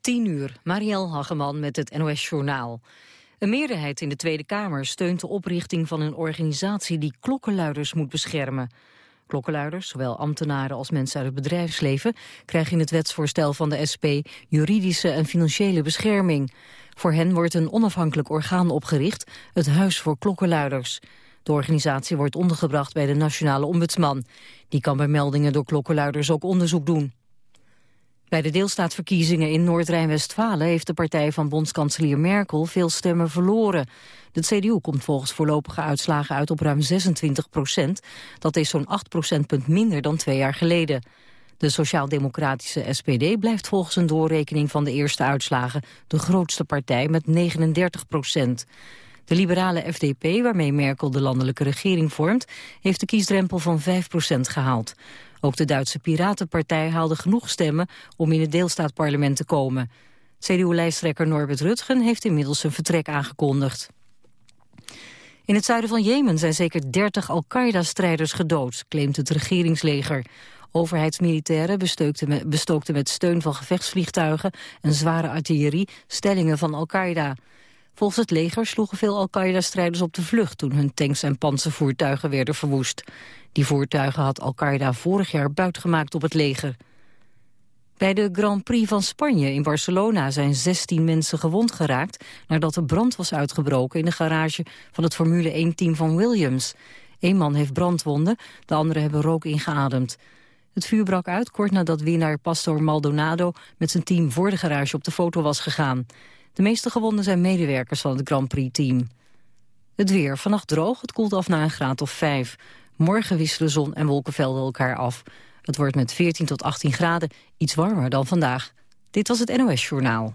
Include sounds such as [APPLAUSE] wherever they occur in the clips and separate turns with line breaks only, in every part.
10 uur, Marielle Hageman met het NOS Journaal. Een meerderheid in de Tweede Kamer steunt de oprichting van een organisatie die klokkenluiders moet beschermen. Klokkenluiders, zowel ambtenaren als mensen uit het bedrijfsleven, krijgen in het wetsvoorstel van de SP juridische en financiële bescherming. Voor hen wordt een onafhankelijk orgaan opgericht, het Huis voor Klokkenluiders. De organisatie wordt ondergebracht bij de Nationale Ombudsman. Die kan bij meldingen door klokkenluiders ook onderzoek doen. Bij de deelstaatverkiezingen in Noord-Rijn-Westfalen heeft de partij van bondskanselier Merkel veel stemmen verloren. De CDU komt volgens voorlopige uitslagen uit op ruim 26 procent. Dat is zo'n 8 procentpunt minder dan twee jaar geleden. De sociaal-democratische SPD blijft volgens een doorrekening van de eerste uitslagen de grootste partij met 39 procent. De liberale FDP, waarmee Merkel de landelijke regering vormt, heeft de kiesdrempel van 5 procent gehaald. Ook de Duitse Piratenpartij haalde genoeg stemmen om in het deelstaatparlement te komen. CDU-lijsttrekker Norbert Rutgen heeft inmiddels zijn vertrek aangekondigd. In het zuiden van Jemen zijn zeker 30 Al-Qaeda-strijders gedood, claimt het regeringsleger. Overheidsmilitairen bestookten met steun van gevechtsvliegtuigen en zware artillerie stellingen van Al-Qaeda. Volgens het leger sloegen veel Al-Qaeda-strijders op de vlucht toen hun tanks en panzervoertuigen werden verwoest. Die voertuigen had Al-Qaeda vorig jaar buitgemaakt op het leger. Bij de Grand Prix van Spanje in Barcelona zijn 16 mensen gewond geraakt... nadat er brand was uitgebroken in de garage van het Formule 1-team van Williams. Eén man heeft brandwonden, de anderen hebben rook ingeademd. Het vuur brak uit kort nadat winnaar Pastor Maldonado... met zijn team voor de garage op de foto was gegaan. De meeste gewonden zijn medewerkers van het Grand Prix-team. Het weer, vannacht droog, het koelt af naar een graad of 5. Morgen wisselen zon en wolkenvelden elkaar af. Het wordt met 14 tot 18 graden iets warmer dan vandaag. Dit was het NOS Journaal.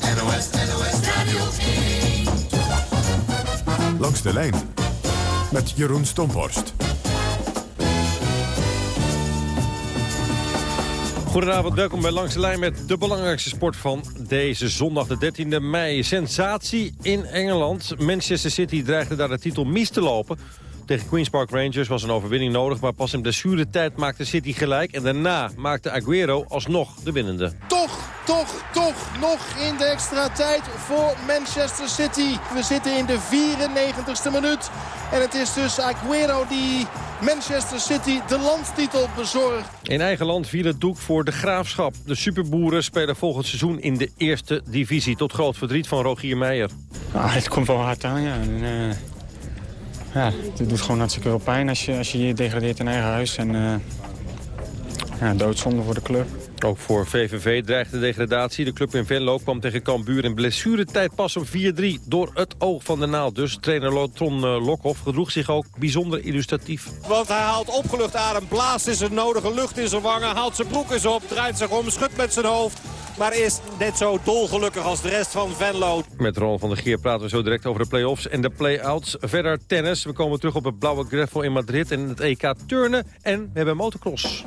NOS, NOS, NOS Radio 1.
Langs de lijn met Jeroen Stomhorst.
Goedenavond, welkom bij Langs de Lijn met de belangrijkste sport van deze zondag, de 13e mei. Sensatie in Engeland. Manchester City dreigde daar de titel mis te lopen. Tegen Queen's Park Rangers was een overwinning nodig... maar pas in blessuretijd maakte City gelijk... en daarna maakte Aguero alsnog de winnende.
Toch, toch, toch nog in de extra tijd voor Manchester City. We zitten in de 94ste minuut. En het is dus Aguero die Manchester City de landstitel bezorgt.
In eigen land viel het doek voor de Graafschap. De superboeren spelen volgend seizoen in de eerste divisie... tot groot verdriet van Rogier Meijer.
Ah, het komt wel hard aan, ja. En, uh, ja, het doet gewoon hartstikke veel pijn als je als je, je degradeert in eigen huis. En uh, ja, doodzonde voor de club.
Ook voor VVV dreigt de degradatie. De club in Venlo kwam tegen Cambuur in blessuretijd pas op 4-3 door het oog van de naald. Dus trainer Tron Lokhoff gedroeg zich ook bijzonder illustratief.
Want hij haalt opgelucht adem, blaast in zijn nodige lucht in zijn wangen, haalt zijn broek eens op, draait zich om, schudt met zijn hoofd. Maar is net zo dolgelukkig als de rest van Venlo.
Met Ronald van der Geer praten we zo direct over de play-offs en de play-outs. Verder tennis. We komen terug op het blauwe greffel in Madrid en het EK turnen. En we hebben motocross.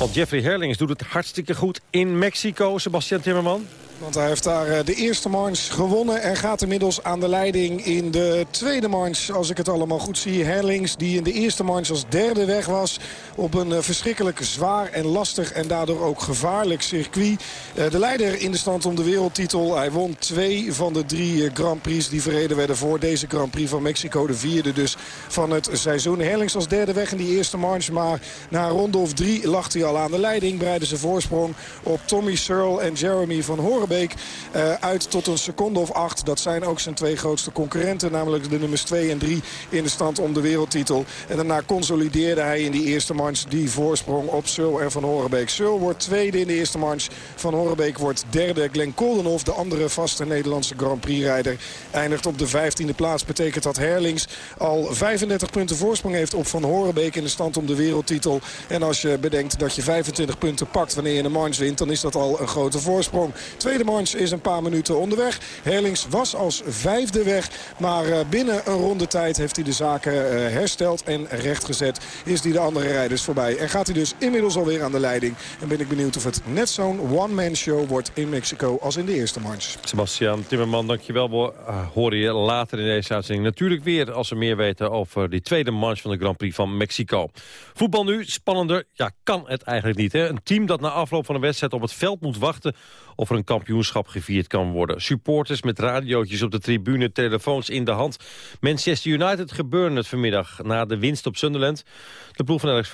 Want Jeffrey Herlings doet het hartstikke goed in Mexico. Sebastian Timmerman.
Want hij heeft daar eh, de eerste manche gewonnen en gaat inmiddels aan de leiding in de tweede manche. Als ik het allemaal goed zie. Herlings die in de eerste manche als derde weg was. Op een eh, verschrikkelijk zwaar en lastig en daardoor ook gevaarlijk circuit. Eh, de leider in de stand om de wereldtitel. Hij won twee van de drie Grand Prix die verreden werden voor deze Grand Prix van Mexico. De vierde dus van het seizoen. Herlings als derde weg in die eerste manche. Maar na ronde of drie lag hij al aan de leiding. Breiden ze voorsprong op Tommy Searle en Jeremy van Horen uh, uit tot een seconde of acht. Dat zijn ook zijn twee grootste concurrenten. Namelijk de nummers 2 en 3 in de stand om de wereldtitel. En daarna consolideerde hij in die eerste manche die voorsprong op Sul en Van Horenbeek. Sul wordt tweede in de eerste manche. Van Horenbeek wordt derde. Glenn Koldenhoff, de andere vaste Nederlandse Grand Prix-rijder, eindigt op de 15e plaats. Betekent dat Herlings al 35 punten voorsprong heeft op Van Horenbeek in de stand om de wereldtitel. En als je bedenkt dat je 25 punten pakt wanneer je een manche wint, dan is dat al een grote voorsprong. Tweede manche is een paar minuten onderweg. Herlings was als vijfde weg. Maar eh, binnen een ronde tijd heeft hij de zaken eh, hersteld en rechtgezet. Is hij de andere rijders voorbij. En gaat hij dus inmiddels alweer aan de leiding. En ben ik benieuwd of het net zo'n one-man show wordt in Mexico als in de eerste manche.
Sebastian Timmerman, dankjewel. We uh, horen je later in deze uitzending natuurlijk weer... als we meer weten over die tweede manche van de Grand Prix van Mexico. Voetbal nu, spannender. Ja, kan het eigenlijk niet. Hè? Een team dat na afloop van een wedstrijd op het veld moet wachten of er een kampioenschap gevierd kan worden. Supporters met radiootjes op de tribune, telefoons in de hand. Manchester United gebeurde het vanmiddag na de winst op Sunderland. De ploeg van Alex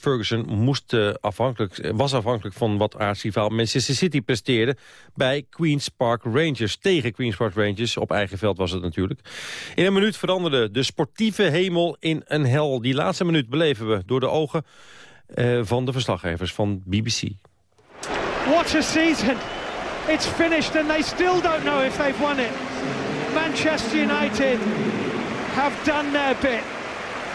Ferguson moest, uh, afhankelijk, was afhankelijk van wat aartsrivaal Manchester City presteerde... bij Queen's Park Rangers, tegen Queen's Park Rangers. Op eigen veld was het natuurlijk. In een minuut veranderde de sportieve hemel in een hel. Die laatste minuut beleven we door de ogen uh, van de verslaggevers van BBC.
What a season! It's finished and they still don't know if they've won it. Manchester United have done their bit.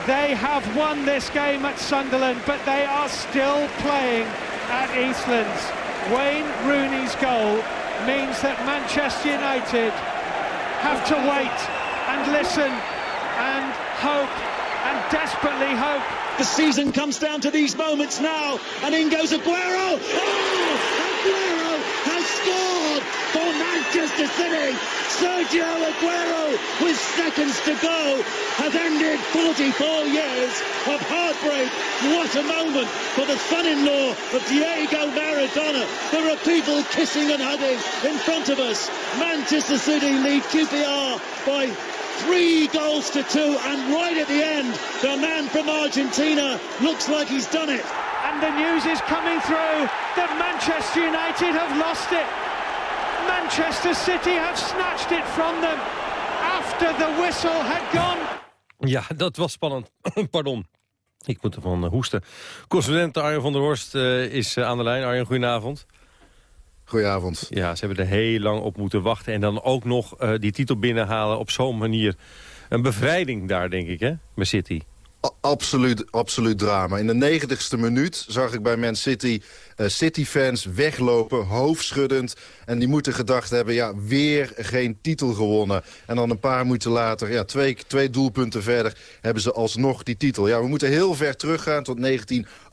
They have won this game at Sunderland, but they are still playing at Eastlands. Wayne Rooney's goal means that Manchester United have to wait and listen and hope and desperately hope.
The season comes down to these moments now, and in goes Aguero. Oh, Aguero Manchester City. Sergio Aguero, with seconds to go, has ended 44 years of heartbreak. What a moment for the son-in-law of Diego Maradona. There are people kissing and hugging in front of us. Manchester City lead QPR by three goals to two, and right at the end, the man from Argentina looks like he's done it.
And the news is coming through that Manchester United have lost it. Manchester City have snatched it from them after the whistle had gone.
Ja, dat was spannend. [CLEARS THROAT] Pardon. Ik moet ervan uh, hoesten. Correspondent Arjen van der Horst uh, is uh, aan de lijn. Arjen, goedenavond.
Goedenavond.
Ja, ze hebben er heel lang op moeten wachten. En dan ook nog die titel binnenhalen op zo'n manier. Een bevrijding daar, denk ik, hè, bij City.
Absoluut, absoluut drama. In de negentigste minuut zag ik bij Man City uh, City-fans weglopen, hoofdschuddend. En die moeten gedacht hebben, ja, weer geen titel gewonnen. En dan een paar minuten later, ja, twee, twee doelpunten verder... hebben ze alsnog die titel. Ja, we moeten heel ver teruggaan tot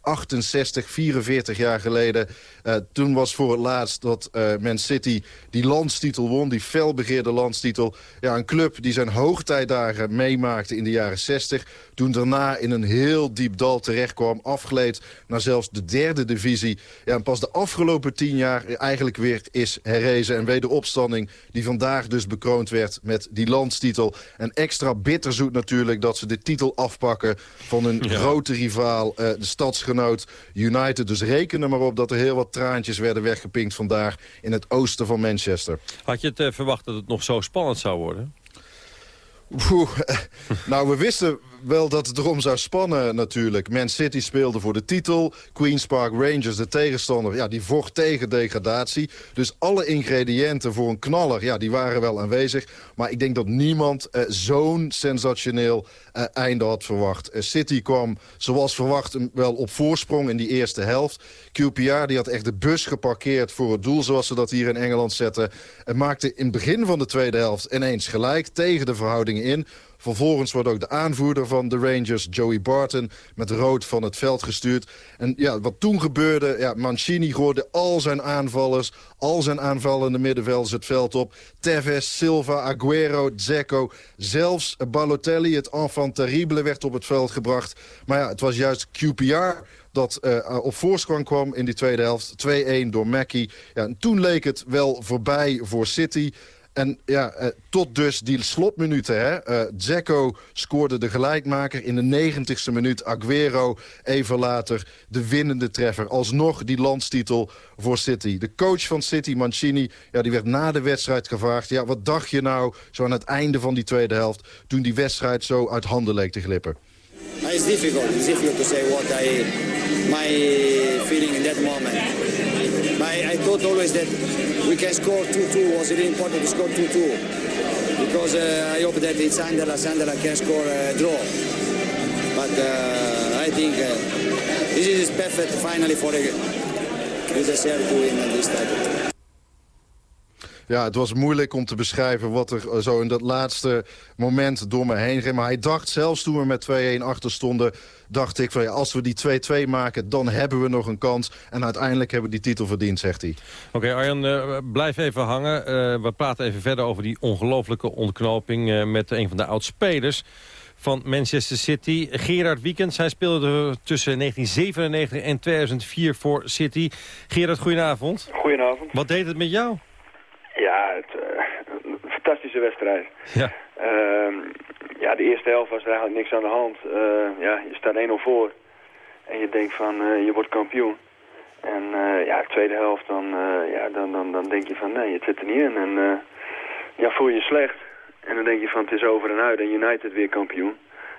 1968, 44 jaar geleden. Uh, toen was voor het laatst dat uh, Man City die landstitel won. Die felbegeerde landstitel. Ja, een club die zijn hoogtijdagen meemaakte in de jaren 60. Toen daarna in een heel diep dal terechtkwam. Afgeleid naar zelfs de derde divisie. Ja, en pas de afgelopen tien jaar eigenlijk weer is herrezen. En wederopstanding die vandaag dus bekroond werd met die landstitel. En extra bitterzoet natuurlijk dat ze de titel afpakken van hun ja. grote rivaal, uh, de stadsgenoot United. Dus reken er maar op dat er heel wat traantjes werden weggepinkt vandaag in het oosten van Manchester.
Had je het uh, verwacht dat het nog zo spannend zou worden?
Oeh, nou, we wisten wel dat het erom zou spannen natuurlijk. Man City speelde voor de titel. Queen's Park Rangers, de tegenstander, ja, die vocht tegen degradatie. Dus alle ingrediënten voor een knaller, ja, die waren wel aanwezig. Maar ik denk dat niemand eh, zo'n sensationeel eh, einde had verwacht. Eh, City kwam, zoals verwacht, wel op voorsprong in die eerste helft. QPR die had echt de bus geparkeerd voor het doel, zoals ze dat hier in Engeland zetten. En maakte in het begin van de tweede helft ineens gelijk tegen de verhoudingen in. Vervolgens wordt ook de aanvoerder van de Rangers, Joey Barton... met rood van het veld gestuurd. En ja, wat toen gebeurde, ja, Mancini gooide al zijn aanvallers... al zijn aanvallende middenvelders het veld op. Tevez, Silva, Aguero, Zeko, zelfs Balotelli, het enfant terrible... werd op het veld gebracht. Maar ja, het was juist QPR dat uh, op voorsprong kwam in die tweede helft. 2-1 door Mackie. Ja, en toen leek het wel voorbij voor City... En ja, eh, tot dus die slotminuten. Hè. Uh, Dzeko scoorde de gelijkmaker in de negentigste minuut. Aguero even later de winnende treffer. Alsnog die landstitel voor City. De coach van City, Mancini, ja, die werd na de wedstrijd gevraagd... ja, wat dacht je nou zo aan het einde van die tweede helft... toen die wedstrijd zo uit handen leek te glippen?
It's difficult. It's difficult to say what I my feeling in that moment. I, I thought always that we can score 2-2. Was really important to score 2-2 because uh, I hope that it's Sandela. Sandela can score a draw. But uh, I think uh, this is perfect finally for the USSR to win this title.
Ja, het was moeilijk om te beschrijven wat er zo in dat laatste moment door me heen ging. Maar hij dacht zelfs toen we met 2-1 achter stonden... dacht ik van ja, als we die 2-2 maken, dan hebben we nog een kans. En uiteindelijk hebben we die titel verdiend, zegt hij.
Oké, Arjan, uh, blijf even hangen. Uh, we praten even verder over die ongelofelijke ontknoping... Uh, met een van de oudspelers van Manchester City. Gerard Wiekens, hij speelde tussen 1997 en 2004 voor City. Gerard, goedenavond.
Goedenavond.
Wat deed het met jou?
Ja, het, uh, een fantastische wedstrijd.
Ja.
Uh, ja, de eerste helft was er eigenlijk niks aan de hand. Uh, ja, je staat 1-0 voor. En je denkt van, uh, je wordt kampioen. En ja, de tweede helft, dan, ja, dan, dan, dan denk je van, nee, het zit er niet in. En ja, voel je je slecht. En dan denk je van, het is over en uit. En United weer kampioen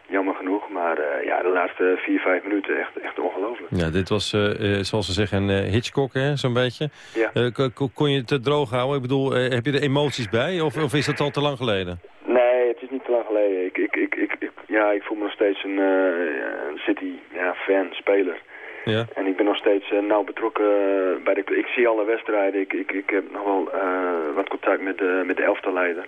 jammer genoeg. Maar uh, ja, de laatste vier, vijf minuten echt, echt ongelooflijk.
Ja, dit was, uh, zoals ze zeggen, een Hitchcock, zo'n beetje.
Ja.
kon je het droog houden? Ik bedoel, heb je er emoties bij? Of, of is dat al te lang geleden?
Nee, het is niet te lang geleden. Ik, ik, ik, ik, ja, ik voel me nog steeds een, een City-fan, speler.
Ja.
En ik ben nog steeds nauw betrokken bij de... Ik zie alle wedstrijden. Ik, ik, ik heb nog wel wat contact met de, met de elftalleider.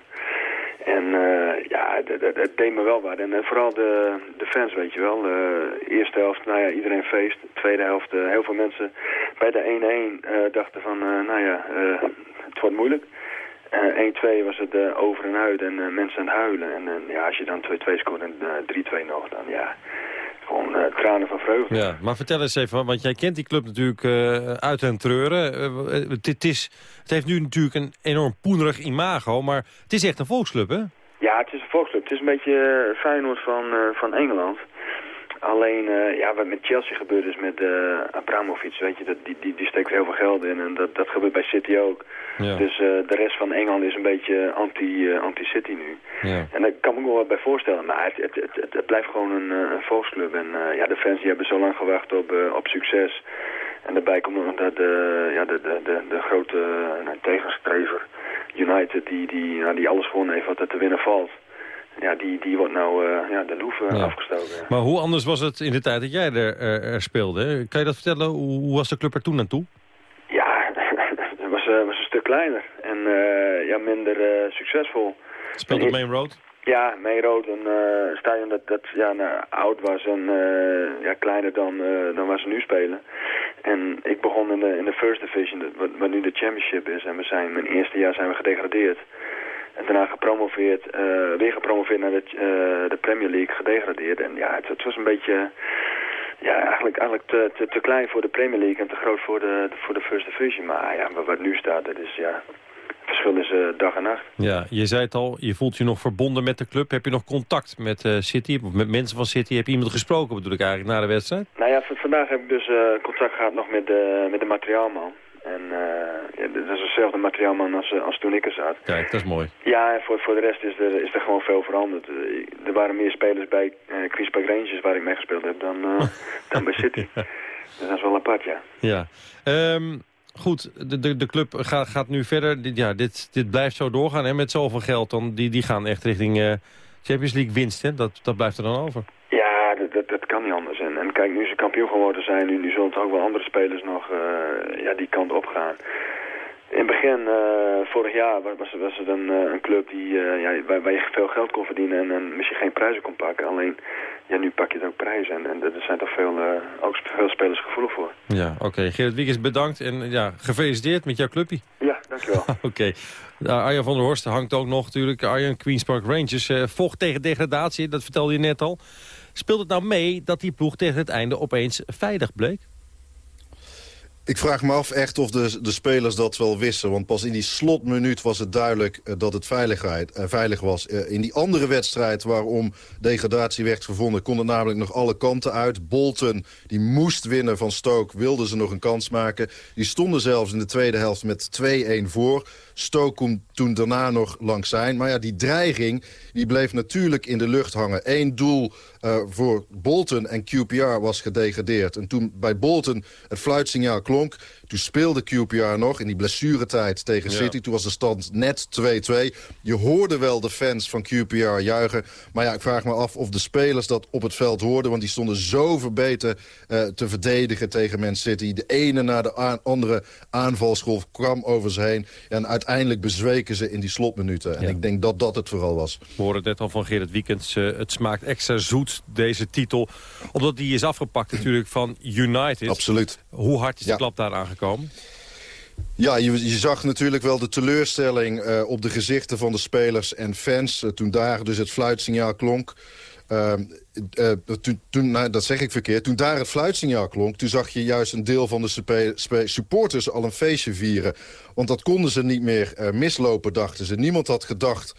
En uh, ja, het deed me wel wat. En uh, vooral de, de fans, weet je wel. Uh, eerste helft, nou ja, iedereen feest. Tweede helft, heel veel mensen bij de 1-1 dachten van, nou ja, het wordt moeilijk. 1-2 was het over en uit en mensen aan het huilen. En ja, als je dan 2-2 scoort en 3-2 nog, dan ja, gewoon uh, tranen van vreugde.
Ja, maar vertel eens even, want jij kent die club natuurlijk uh, uit en treuren. Uh, het, is, het heeft nu natuurlijk een enorm poenerig imago, maar het is echt een volksclub, hè?
Ja, het is een volksclub. Het is een beetje Feyenoord van, van Engeland. Alleen, uh, ja, wat met Chelsea gebeurt is met uh, Abramovic, weet je, dat, die, die, die steekt heel veel geld in. En dat, dat gebeurt bij City ook.
Ja.
Dus uh, de rest van Engeland is een beetje anti, anti-City nu.
Ja.
En daar kan ik me wel wat bij voorstellen. Maar het, het, het, het, het blijft gewoon een, een volksclub. En ja, de fans die hebben zo lang gewacht op, op succes. En daarbij komt nog dat de, ja, de, de, de, de grote tegenstrever United, die, die, nou, die alles gewonnen heeft wat er te winnen valt ja, die, die wordt nou uh, ja, de loef uh,
ja.
afgestoken.
Maar hoe anders was het in de tijd dat jij er, er, er speelde? Kan je dat vertellen? Hoe, hoe, was de club er toen naartoe?
Ja, [LAUGHS] het was, uh, was een stuk kleiner en ja, minder succesvol.
Speelde op Main Road?
Ja, Main Road, een stadion dat, dat ja, nou, oud was en ja, kleiner dan, dan waar ze nu spelen. En ik begon in de, in de First Division, wat, wat nu de Championship is. En we zijn, mijn eerste jaar zijn we gedegradeerd. En daarna gepromoveerd, uh, weer gepromoveerd naar de, uh, de Premier League, gedegradeerd. En ja, het, het, was een beetje, ja, eigenlijk, eigenlijk te, te, te, klein voor de Premier League en te groot voor de, voor de First Division. Maar ja, wat nu staat, dat is ja, het verschil is uh, dag en nacht.
Ja, je zei het al, je voelt je nog verbonden met de club. Heb je nog contact met City, of met mensen van City? Heb je iemand gesproken, bedoel ik eigenlijk, na de wedstrijd?
Nou ja, vandaag heb ik dus contact gehad nog met de, met de materiaalman. En uh, ja, dat is hetzelfde materiaalman als, als toen ik er zat.
Kijk, dat is mooi.
Ja, en voor, voor de rest is er, is er gewoon veel veranderd. er waren meer spelers bij uh, Queen's Park Rangers waar ik mee gespeeld heb dan, [LAUGHS] dan bij City. Dat is wel apart, ja.
Ja. Um, goed, de, de, de club gaat, gaat nu verder. Dit, ja, dit, dit blijft zo doorgaan hè, met zoveel geld. Dan, die, die gaan echt richting uh, Champions League winst. Hè? Dat, dat blijft er dan over.
Ja, dat, dat, dat kan niet anders. En, en kijk, nu ze kampioen geworden zijn, nu, nu zullen er ook wel andere spelers nog uh, ja, die kant op gaan. In het begin, uh, vorig jaar, was, was het een, een club die, uh, ja, waar, waar, je veel geld kon verdienen en, en misschien geen prijzen kon pakken. Alleen ja, nu pak je het ook prijzen. En, en er zijn toch veel, ook veel spelers gevoelig voor.
Ja, oké. Okay. Gerrit Wiekes, bedankt. En ja, gefeliciteerd met jouw clubje.
Ja, dankjewel. [LAUGHS]
oké. Okay. Arjan van der Horst hangt ook nog natuurlijk. Arjan, Queen's Park Rangers. Vocht tegen degradatie, dat vertelde je net al. Speelt het nou mee dat die ploeg tegen het einde opeens veilig bleek?
Ik vraag me af echt of de, de spelers dat wel wisten. Want pas in die slotminuut was het duidelijk uh, dat het veiligheid, uh, veilig was. Uh, in die andere wedstrijd waarom degradatie werd gevonden... kon het namelijk nog alle kanten uit. Bolton, die moest winnen van Stoke, wilde ze nog een kans maken. Die stonden zelfs in de tweede helft met 2-1 voor. Stoke kon toen daarna nog langs zijn. Maar ja, die dreiging die bleef natuurlijk in de lucht hangen. Eén doel uh, voor Bolton en QPR was gedegradeerd. En toen bij Bolton het fluitsignaal klonk... Toen speelde QPR nog in die blessuretijd tegen City. Ja. Toen was de stand net 2-2. Je hoorde wel de fans van QPR juichen. Maar ja, ik vraag me af of de spelers dat op het veld hoorden. Want die stonden zo verbeten uh, te verdedigen tegen Man City. De ene na de aan, andere aanvalsgolf kwam over ze heen. En uiteindelijk bezweken ze in die slotminuten. Ja. En ik denk dat dat het vooral was.
We horen het net al van Gerrit Wiekens. Uh, het smaakt extra zoet, deze titel. Omdat die is afgepakt natuurlijk van United.
Absoluut.
Hoe hard is de ja. klap daar aangekomen?
Ja, je, je, zag natuurlijk wel de teleurstelling uh, op de gezichten van de spelers en fans... Uh, toen daar dus het fluitsignaal klonk. Uh, toen, toen nou, dat zeg ik verkeerd. Toen daar het fluitsignaal klonk... toen zag je juist een deel van de supporters al een feestje vieren. Want dat konden ze niet meer mislopen, dachten ze. Niemand had gedacht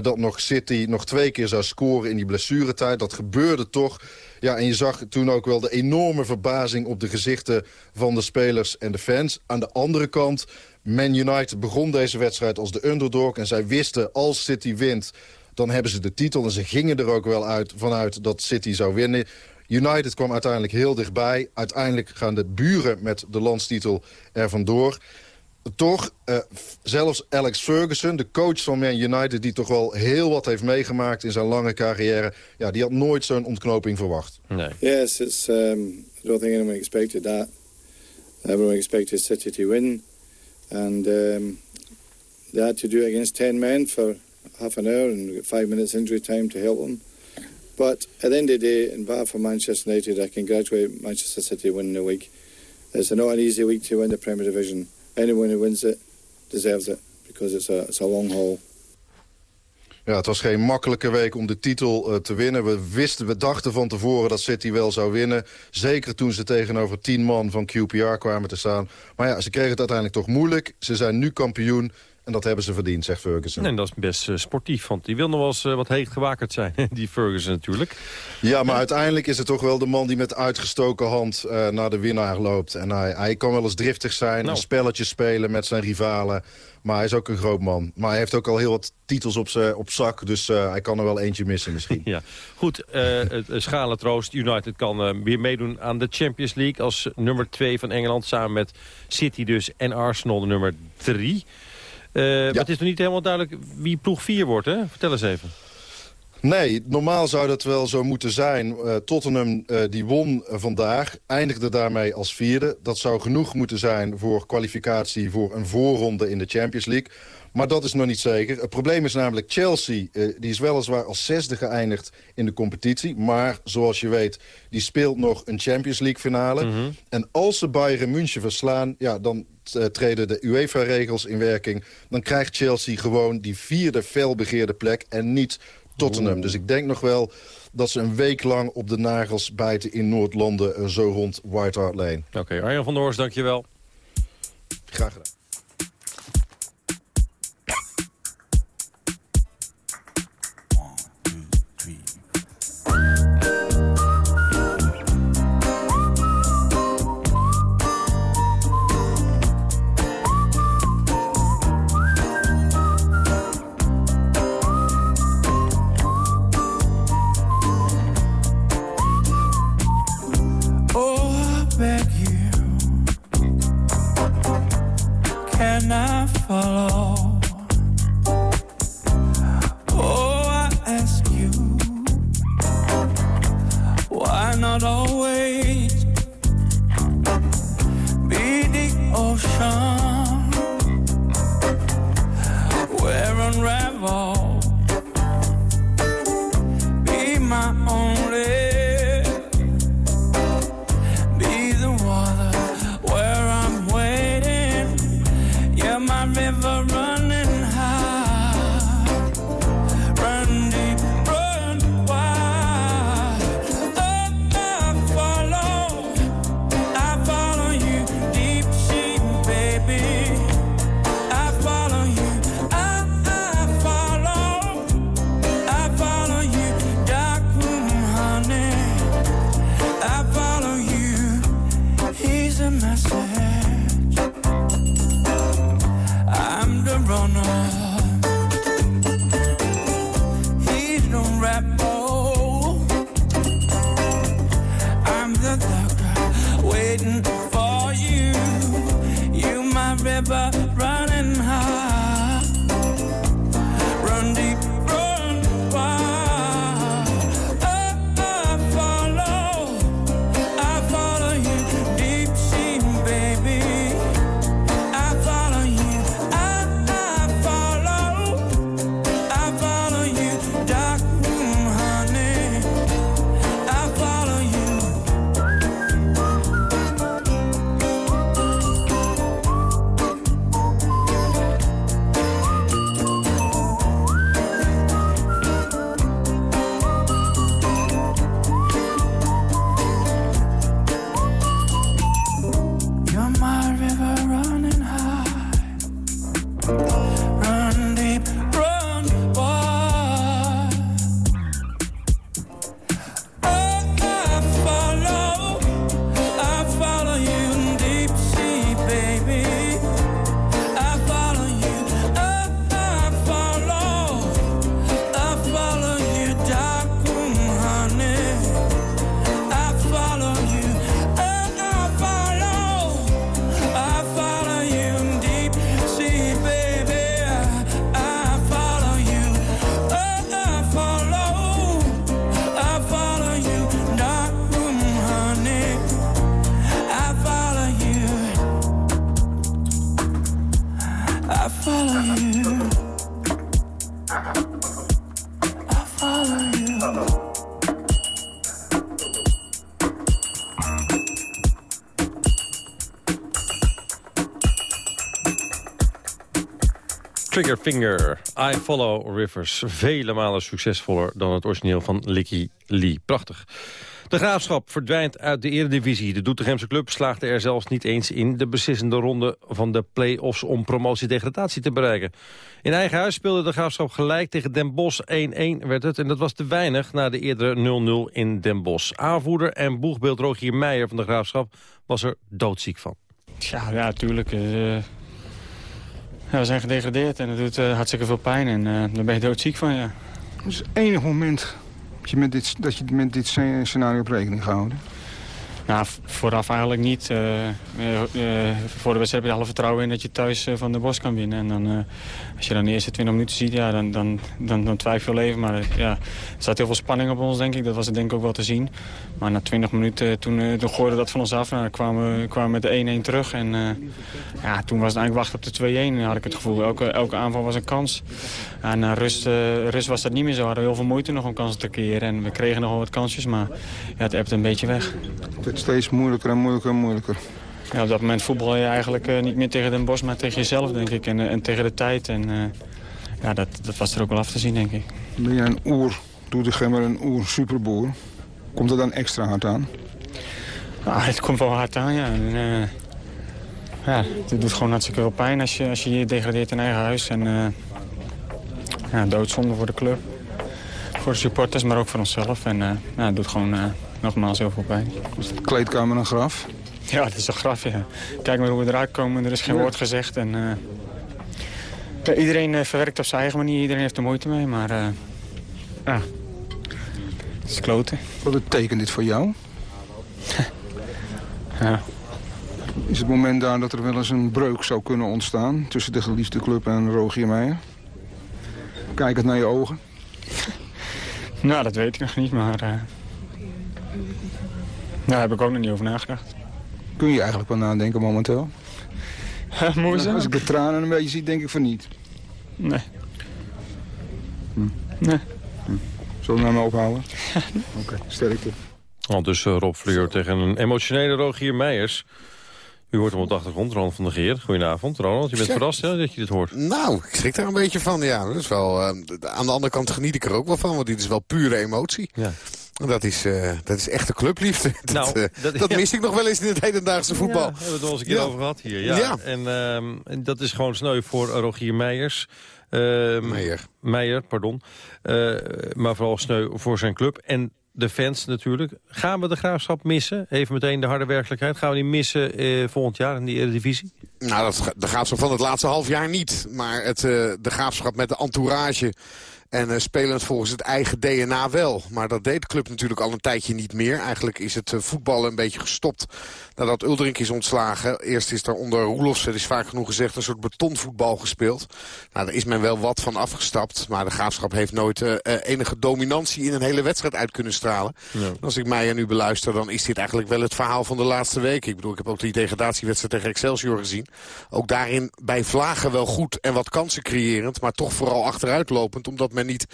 dat nog City nog twee keer zou scoren in die blessuretijd. Dat gebeurde toch... Ja, en je zag toen ook wel de enorme verbazing op de gezichten van de spelers en de fans. Aan de andere kant, Man United begon deze wedstrijd als de underdog. En zij wisten, als City wint, dan hebben ze de titel. En ze gingen er ook wel uit, vanuit dat City zou winnen. United kwam uiteindelijk heel dichtbij. Uiteindelijk gaan de buren met de landstitel er vandoor toch, uh, zelfs Alex Ferguson, de coach van Man United... die toch wel heel wat heeft meegemaakt in zijn lange carrière... ja, die had nooit zo'n ontknoping verwacht.
Nee.
Yes, it's, um, I don't think anyone expected that. Everyone expected City to win. And um, they had to do it against 10 men for half an hour... and five minutes injury time to help them. But at the end of the day, in behalf of Manchester United... I congratulate Manchester City winning the week. It's not an easy week to win the Premier Division anyone who wins it deserves it because it's a, it's a long haul.
Ja, het was geen makkelijke week om de titel uh, te winnen. We wisten, we dachten van tevoren dat City wel zou winnen. Zeker toen ze tegenover tien man van QPR kwamen te staan. Maar ja, ze kregen het uiteindelijk toch moeilijk. Ze zijn nu kampioen. En dat hebben ze verdiend, zegt Ferguson.
En dat is best uh, sportief, want die wil nog wel eens uh, wat heet gewakerd zijn, [LAUGHS] die Ferguson natuurlijk.
Ja, maar uiteindelijk is het toch wel de man die met uitgestoken hand uh, naar de winnaar loopt. En hij, hij kan wel eens driftig zijn, nou. een spelletje spelen met zijn rivalen. Maar hij is ook een groot man. Maar hij heeft ook al heel wat titels op, op zak, dus hij kan er wel eentje missen misschien. [LAUGHS]
ja, goed, schalen troost. United kan weer meedoen aan de Champions League als nummer 2 van Engeland. Samen met City dus en Arsenal de nummer 3. Uh, ja. Het is nog niet helemaal duidelijk wie ploeg 4 wordt, hè? Vertel eens even.
Nee, normaal zou dat wel zo moeten zijn. Uh, Tottenham uh, die won vandaag, eindigde daarmee als vierde. Dat zou genoeg moeten zijn voor kwalificatie voor een voorronde in de Champions League. Maar dat is nog niet zeker. Het probleem is namelijk Chelsea. Uh, die is weliswaar als zesde geëindigd in de competitie. Maar zoals je weet, die speelt nog een Champions League finale. Mm -hmm. En als ze Bayern München verslaan... Ja, dan treden de UEFA-regels in werking. Dan krijgt Chelsea gewoon die vierde felbegeerde plek en niet Tottenham. Dus ik denk nog wel dat ze een week lang op de nagels bijten in Noord-Londen... Uh, zo rond White Hart Lane.
Oké, okay, Arjan van der Horst, dankjewel.
Graag gedaan.
Triggerfinger, I Follow Rivers. Vele malen succesvoller dan het origineel van Licky Lee. Prachtig. De Graafschap verdwijnt uit de eredivisie. De Doetinchemse club slaagde er zelfs niet eens in... de beslissende ronde van de play-offs om promotie-degradatie te bereiken. In eigen huis speelde de Graafschap gelijk tegen Den Bosch 1-1 werd het. En dat was te weinig na de eerdere 0-0 in Den Bosch. Aanvoerder en boegbeeld Rogier Meijer van de Graafschap was er doodziek van.
Ja, ja, tuurlijk. Uh, ja, we zijn gedegradeerd en dat doet uh, hartstikke veel pijn. En uh, daar ben je doodziek van, ja.
Dat is het enige moment dat je met dit, dat je met dit scenario op rekening gehouden?
Nou, vooraf eigenlijk niet. Uh, uh, voor de wedstrijd heb je alle vertrouwen in dat je thuis van de Bos kan winnen. En dan, als je dan de eerste 20 minuten ziet, ja, dan, dan, dan, dan twijfel je even. Maar ja, er staat heel veel spanning op ons, denk ik. Dat was het denk ik ook wel te zien. Maar na 20 minuten, toen, toen gooide dat van ons af. En dan kwamen we kwamen met de 1-1 terug. En ja, toen was het eigenlijk wachten op de 2-1, had ik het gevoel. Elke, elke aanval was een kans. En na rust, rust was dat niet meer zo. We hadden heel veel moeite nog om kansen te creëren. En we kregen nog wel wat kansjes, maar ja, het ebte een beetje weg
wordt steeds moeilijker en moeilijker en moeilijker.
Ja, op dat moment voetbal je eigenlijk uh, niet meer tegen Den Bos, maar tegen jezelf, denk ik. En, uh, en tegen de tijd. En uh, ja, dat, dat was er ook wel af te zien, denk ik.
Ben je een oer, doe de gemmer een oer superboer? Komt er dan extra hard aan?
Ah, het komt wel hard aan, ja. En, ja, het doet gewoon hartstikke veel pijn als je, als je je degradeert in eigen huis. En ja, doodzonde voor de club. Voor de supporters, maar ook voor onszelf. En ja, het doet gewoon nogmaals heel veel pijn.
Is de kleedkamer een graf?
Ja, dat is een graf, ja. Kijk maar hoe we eruit komen. Er is geen woord gezegd. En, uh, ja, iedereen uh, verwerkt op zijn eigen manier. Iedereen heeft er moeite mee. Maar uh, ja, het is kloten.
Wat betekent dit voor jou? [LAUGHS]
ja.
Is het moment daar dat er wel eens een breuk zou kunnen ontstaan... tussen de geliefde club en Rogier Meijer? Kijk het naar je ogen. [LAUGHS]
nou, dat weet ik nog niet, maar... Daar heb ik ook nog niet over nagedacht.
Kun je eigenlijk wel nadenken momenteel?
Moeizaam?
Als ik de tranen een beetje zie, denk ik van niet.
Nee. Hm. Nee.
Hm. Zullen we nou maar ophouden? [LAUGHS] Oké, okay, sterkte.
Al dus uh, Rob Fleur tegen een emotionele Rogier Meijers. U hoort hem op de achtergrond, Ronald van der Geer. Goedenavond, Ronald. Je bent verrast hè, dat je dit hoort.
Nou, ik schrik daar een beetje van, ja. Dat is wel, uh, aan de andere kant geniet ik er ook wel van, want dit is wel pure emotie. Ja. Dat is, uh, dat is echte clubliefde. [LAUGHS] Dat, uh, dat, dat [LAUGHS] ja. mis ik nog wel eens in het hedendaagse voetbal.
Ja, hebben we het al eens een keer ja. over gehad hier. Ja. En, um, en dat is gewoon sneu voor Rogier Meijers. Uh,
Meijer.
Meijer, pardon. maar vooral sneu voor zijn club. En de fans natuurlijk. Gaan we de Graafschap missen? Even meteen de harde werkelijkheid. Gaan we die missen volgend jaar in die Eredivisie?
Nou, dat, de Graafschap van het laatste half jaar niet. Maar het, de Graafschap met de entourage en uh, spelend volgens het eigen DNA wel. Maar dat deed de club natuurlijk al een tijdje niet meer. Eigenlijk is het uh, voetballen een beetje gestopt nadat Uldrink is ontslagen. Eerst is er onder Roelofs, het is vaak genoeg gezegd, een soort betonvoetbal gespeeld. Nou, daar is men wel wat van afgestapt. Maar de Graafschap heeft nooit uh, enige dominantie in een hele wedstrijd uit kunnen stralen. Ja. Als ik mij nu beluister, dan is dit eigenlijk wel het verhaal van de laatste week. Ik bedoel, ik heb ook die degradatiewedstrijd tegen Excelsior gezien. Ook daarin bij Vlagen wel goed en wat kansen creërend. Maar toch vooral achteruitlopend, omdat men niet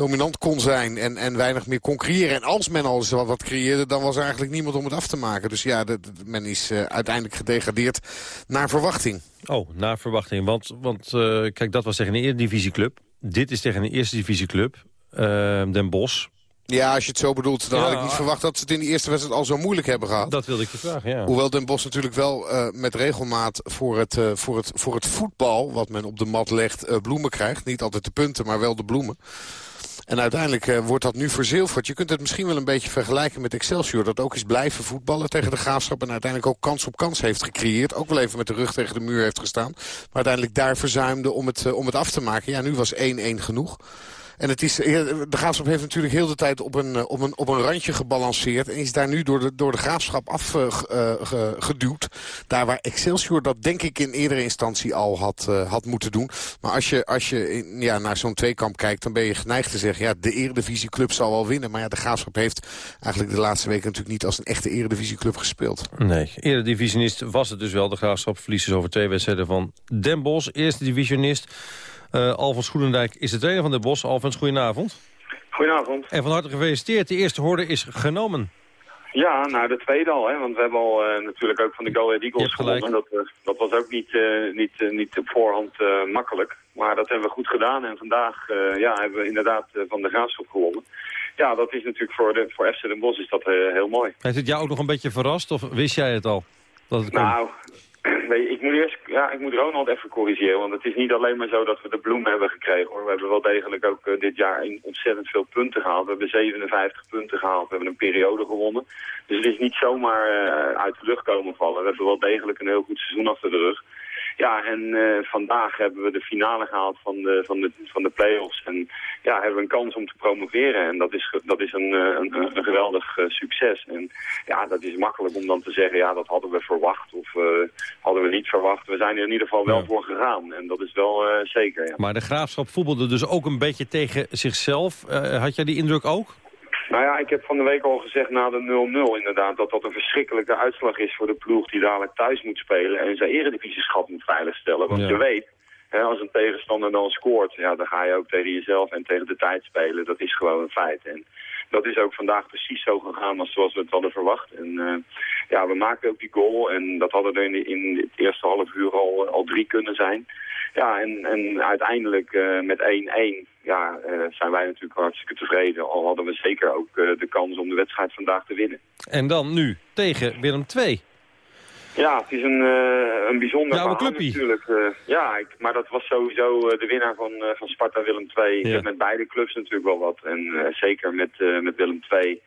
dominant kon zijn en, en weinig meer kon creëren. En als men al eens wat, wat creëerde, dan was er eigenlijk niemand om het af te maken. Dus ja, de, de, men is uh, uiteindelijk gedegradeerd naar verwachting.
Oh, naar verwachting. Want, want uh, kijk, dat was tegen een eredivisieclub. Dit is tegen een eerste divisieclub. Uh, Den Bosch.
Ja, als je het zo bedoelt, dan ja, had ik niet verwacht dat ze het in de eerste wedstrijd al zo moeilijk hebben gehad.
Dat wilde ik je vragen, ja.
Hoewel Den Bosch natuurlijk wel uh, met regelmaat voor het, uh, voor, het, voor het voetbal, wat men op de mat legt, uh, bloemen krijgt. Niet altijd de punten, maar wel de bloemen. En uiteindelijk uh, wordt dat nu verzilverd. Je kunt het misschien wel een beetje vergelijken met Excelsior. Dat ook is blijven voetballen tegen de Graafschap. En uiteindelijk ook kans op kans heeft gecreëerd. Ook wel even met de rug tegen de muur heeft gestaan. Maar uiteindelijk daar verzuimde om het, uh, om het af te maken. Ja, nu was 1-1 genoeg. En het is, de Graafschap heeft natuurlijk heel de tijd op een, op een, op een randje gebalanceerd. En is daar nu door de, door de Graafschap afgeduwd. Uh, daar waar Excelsior dat denk ik in eerdere instantie al had, had moeten doen. Maar als je, als je ja, naar zo'n tweekamp kijkt, dan ben je geneigd te zeggen... ja, de eredivisieclub zal wel winnen. Maar ja, de Graafschap heeft eigenlijk de laatste weken natuurlijk niet als een echte eredivisieclub gespeeld.
Nee, eredivisionist was het dus wel. De Graafschap verliest dus over twee wedstrijden van Den Bosch. Eerste divisionist. Uh, Alfons Goedendijk is de trainer van de Bos. Alfons, goedenavond.
Goedenavond.
En van harte gefeliciteerd. De eerste horde is genomen.
Ja, nou de tweede al, hè, want we hebben al uh, natuurlijk ook van de Go Ahead Eagles gewonnen. Dat, uh, dat was ook niet, uh, niet, niet op voorhand makkelijk. Maar dat hebben we goed gedaan. En vandaag eh, ja, hebben we inderdaad eh, van de Graafschap gewonnen. Ja, dat is natuurlijk voor, de, voor FC Den Bosch is dat eh, heel mooi.
Heeft het jou ook nog een beetje verrast of wist jij het al? Dat het?
Nou, ik moet eerst, ja, ik moet Ronald even corrigeren, want het is niet alleen maar zo dat we de bloem hebben gekregen hoor. We hebben wel degelijk ook eh, dit jaar ontzettend veel punten gehaald. We hebben 57 punten gehaald, we hebben een periode gewonnen. Dus het is niet zomaar eh, uit de lucht komen vallen. We hebben wel degelijk een heel goed seizoen achter de rug. Ja, en eh, vandaag hebben we de finale gehaald van de, van de, van de play-offs. En ja, hebben we een kans om te promoveren. En dat is, dat is een, eh, een, een geweldig eh, succes. En ja, dat is makkelijk om dan te zeggen, ja, dat hadden we verwacht of hadden we niet verwacht. We zijn er in ieder geval wel voor gegaan. En dat is wel zeker, ja.
Maar de Graafschap voetbalde dus ook een beetje tegen zichzelf. Had jij die indruk ook?
Nou ja, ik heb van de week al gezegd na de 0-0 inderdaad... dat dat een verschrikkelijke uitslag is voor de ploeg die dadelijk thuis moet spelen... en zijn eredivisieschap moet veiligstellen. Want
Ja.
je weet, hè, als een tegenstander dan scoort... Ja, dan ga je ook tegen jezelf en tegen de tijd spelen. Dat is gewoon een feit. En dat is ook vandaag precies zo gegaan als zoals we het hadden verwacht. En eh, ja, we maakten ook die goal en dat hadden er in, in het eerste half uur al, al drie kunnen zijn. Ja, en, en uiteindelijk eh, met 1-1 ja, eh, zijn wij natuurlijk hartstikke tevreden. Al hadden we zeker ook de kans om de wedstrijd vandaag te winnen.
En dan nu tegen Willem II.
Ja, het is een, eh, een bijzonder
Jouw
verhaal
clubpie.
natuurlijk. eh, ja, ik, maar dat was sowieso eh, de winnaar van, van Sparta Willem II. Ik heb met beide clubs natuurlijk wel wat. En zeker met, met Willem II,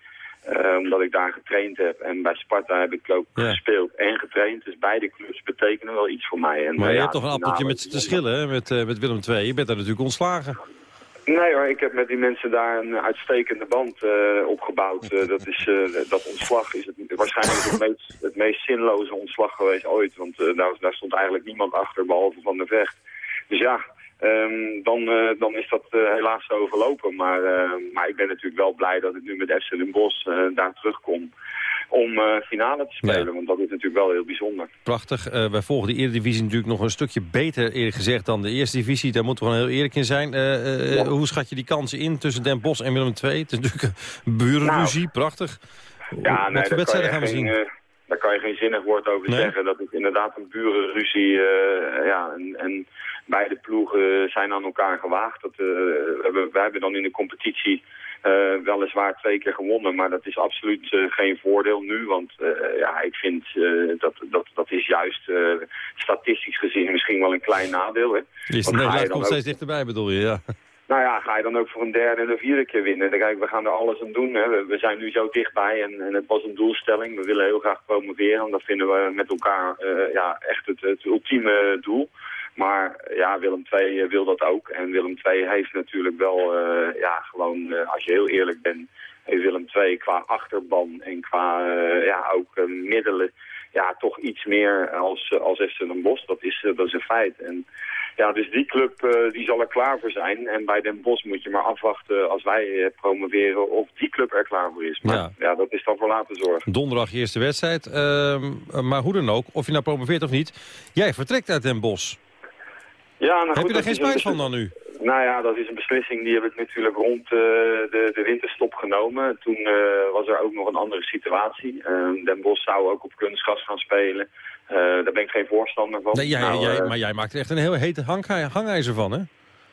omdat ik daar getraind heb. En bij Sparta heb ik ook
Ja.
gespeeld en getraind. Dus beide clubs betekenen wel iets voor mij. En,
Maar je
ja,
hebt toch een appeltje
finale
met te schillen hè, met, met Willem II. Je bent daar natuurlijk ontslagen.
Nee hoor, ik heb met die mensen daar een uitstekende band eh, opgebouwd. Eh, dat, is, eh, dat ontslag is het, waarschijnlijk het meest, het meest zinloze ontslag geweest ooit. Want daar, daar stond eigenlijk niemand achter behalve Van de Vecht. Dus ja, ehm, dan, eh, dan is dat eh, helaas zo verlopen. Maar, eh, maar ik ben natuurlijk wel blij dat ik nu met FC Den Bosch daar terugkom om finale te spelen. Want dat is natuurlijk wel heel bijzonder.
Prachtig. Wij volgen de Eredivisie natuurlijk nog een stukje beter eerlijk gezegd dan de Eerste Divisie. Daar moeten we gewoon heel eerlijk in zijn. Hoe schat je die kansen in tussen Den Bosch en Willem II? Het is natuurlijk een burenruzie. Prachtig.
Ja,
Wat
nee,
voor wedstrijden
je
gaan we zien?
Daar kan je geen zinnig woord over
Nee?
zeggen. Dat is inderdaad een burenruzie. eh, ja, en, en beide ploegen zijn aan elkaar gewaagd. Dat, eh, we, hebben, wij hebben dan in de competitie eh, weliswaar twee keer gewonnen. Maar dat is absoluut geen voordeel nu. Want ja, ik vind dat, dat dat is juist statistisch gezien misschien wel een klein nadeel. Hè. Je
komt
ook-
steeds dichterbij bedoel je, ja.
Nou ja, ga je dan ook voor een derde en een vierde keer winnen? Dan Kijk, we gaan er alles aan doen. Hè. We, zijn nu zo dichtbij en, en het was een doelstelling. We willen heel graag promoveren. En dat vinden we met elkaar eh, ja, echt het, het ultieme doel. Maar ja, Willem II wil dat ook. En Willem II heeft natuurlijk wel, eh, ja, gewoon, eh, als je heel eerlijk bent, heeft Willem II qua achterban en qua, eh, ja, ook eh, middelen, ja, toch iets meer als, eh, als FC Den Bosch. Dat is, eh, dat is een feit. En ja, dus die club eh, die zal er klaar voor zijn. En bij Den Bosch moet je maar afwachten als wij promoveren of die club er klaar voor is. Maar
Ja.
ja, dat is dan voor later zorgen.
Donderdag eerste wedstrijd. Ehm, maar hoe dan ook, of je nou promoveert of niet. Jij vertrekt uit Den Bosch.
Ja, nou
Heb
goed,
je daar geen spijt van dan nu?
Nou ja, dat is een beslissing die heb ik natuurlijk rond eh, de, de winterstop genomen. Toen eh, was er ook nog een andere situatie. Eh, Den Bosch zou ook op kunstgas gaan spelen. Eh, daar ben ik geen voorstander van.
Nee, jij,
Nou,
jij, maar jij maakt er echt een heel hete hang, hangijzer van, hè?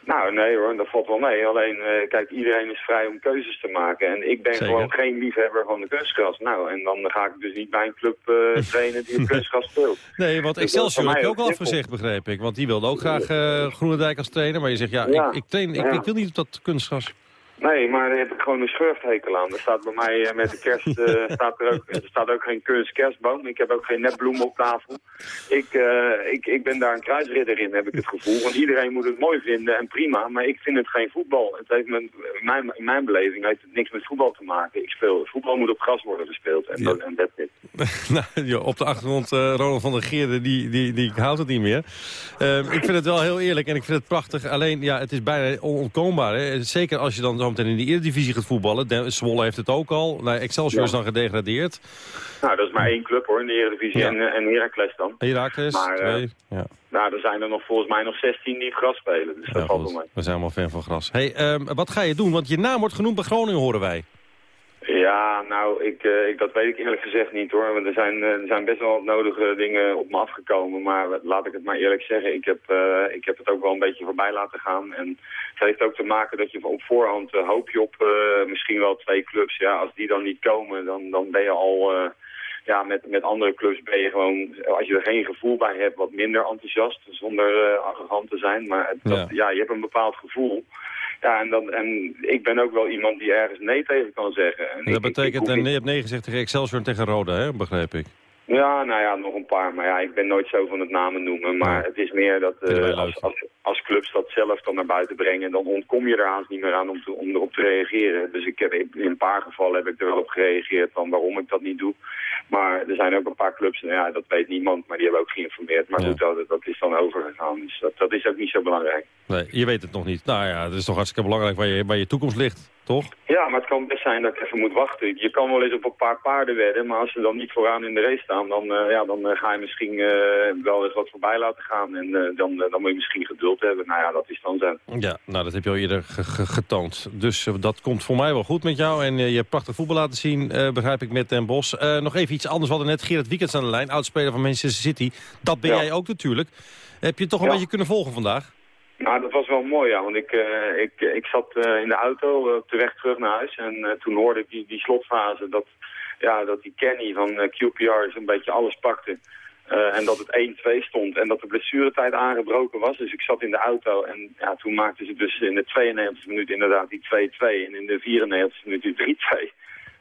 Nou, nee hoor, dat valt wel mee. Alleen, eh, kijk, iedereen is vrij om keuzes te maken. En ik ben
Zeker.
gewoon geen liefhebber van de kunstgras. Nou, en dan ga ik dus niet bij een club eh, [LAUGHS] trainen die op kunstgras speelt.
Nee, want
Dus
Excelsior heb je ook al afgezegd, begreep ik. Want die wilde ook graag eh Groenendijk als trainer. Maar je zegt, ja,
Ja.
Ik, ik, train, ik,
Ja.
ik wil niet op dat kunstgras.
Nee, maar daar heb ik gewoon een schurfthekel aan. Er staat bij mij eh, met de kerst eh, [LAUGHS] staat er, ook, er staat ook geen kunstkerstboom. Ik heb ook geen nepbloem op tafel. Ik, eh, ik, ik ben daar een kruisridder in, heb ik het gevoel. Want iedereen moet het mooi vinden en prima, maar ik vind het geen voetbal. Het heeft met, in, mijn, in mijn beleving heeft het niks met voetbal te maken. Ik speel, voetbal moet op gras worden gespeeld en, dat, en that's [LAUGHS] it.
nou, ja, op de achtergrond uh, Ronald van der Geerde, die, die, die houdt het niet meer. Ik vind het wel heel eerlijk en ik vind het prachtig. Alleen, ja, het is bijna onontkoombaar. Hè? Zeker als je dan zo meteen in de Eredivisie gaat voetballen. De, Zwolle heeft het ook al. Nou, Excelsior
Ja.
is dan gedegradeerd.
Nou, dat is maar één club hoor, in de Eredivisie
Ja.
en, eh, en Heracles dan.
Heracles,
Maar, eh,
twee. Ja.
Nou, er zijn er nog volgens mij nog 16 die gras spelen. Dus dat valt wel mee.
We zijn allemaal fan van gras. Hey, ehm, wat ga je doen? Want je naam wordt genoemd bij Groningen, horen wij.
Ja, nou, ik, eh, ik, dat weet ik eerlijk gezegd niet hoor. Want er zijn, eh, er zijn best wel wat nodige dingen op me afgekomen. Maar laat ik het maar eerlijk zeggen, ik heb, eh, ik heb het ook wel een beetje voorbij laten gaan. En het heeft ook te maken dat je op voorhand hoop je op misschien wel twee clubs. Ja, als die dan niet komen, dan, dan ben je al... ja, met, met andere clubs ben je gewoon, als je er geen gevoel bij hebt, wat minder enthousiast, zonder arrogant te zijn. Maar het, dat, ja, je hebt een bepaald gevoel. Ja, en, dan, en ik ben ook wel iemand die ergens nee tegen kan zeggen. En
dat
ik,
betekent,
ik, ik,
nee, je hebt nee gezegd tegen Excelsior en tegen Roda, hè? begreep ik.
Ja, nou ja, nog een paar. Maar ja, ik ben nooit zo van het namen noemen. Maar het is meer dat uh, als, als, als, clubs dat zelf dan naar buiten brengen... dan ontkom je er haast niet meer aan om, te, om erop te reageren. Dus ik heb, in een paar gevallen heb ik er wel op gereageerd van waarom ik dat niet doe. Maar er zijn ook een paar clubs, nou ja, dat weet niemand, maar die hebben ook geïnformeerd. Maar goed, dat, dat is dan overgegaan. Dus dat, dat is ook niet zo belangrijk.
Nee, je weet het nog niet. Nou ja, het is toch hartstikke belangrijk waar je, waar je toekomst ligt, toch?
Ja, maar het kan best zijn dat ik even moet wachten. Je kan wel eens op een paar paarden wedden, maar als ze dan niet vooraan in de race staan, dan, uh, ja, dan uh, ga je misschien uh, wel eens wat voorbij laten gaan. En dan, dan moet je misschien geduld hebben. Nou ja, dat is dan zo.
Ja, nou dat heb je al eerder getoond. Dus dat komt voor mij wel goed met jou. En je hebt prachtig voetbal laten zien, begrijp ik, met Den Bos. nog even iets anders. We hadden net Gerard Wiekens aan de lijn, oudspeler van Manchester City. Dat ben ja. jij ook natuurlijk. Heb je toch een ja. beetje kunnen volgen vandaag?
Nou, dat was wel mooi, ja. Want ik, uh, ik, ik zat uh, in de auto uh, op de weg terug naar huis. En toen hoorde ik die, die slotfase dat, ja, dat die Kenny van QPR zo'n beetje alles pakte. en dat het 1-2 stond. En dat de blessuretijd aangebroken was. Dus ik zat in de auto. En ja, toen maakten ze dus in de 92e minuut inderdaad die 2-2. En in de 94e minuut die 3-2.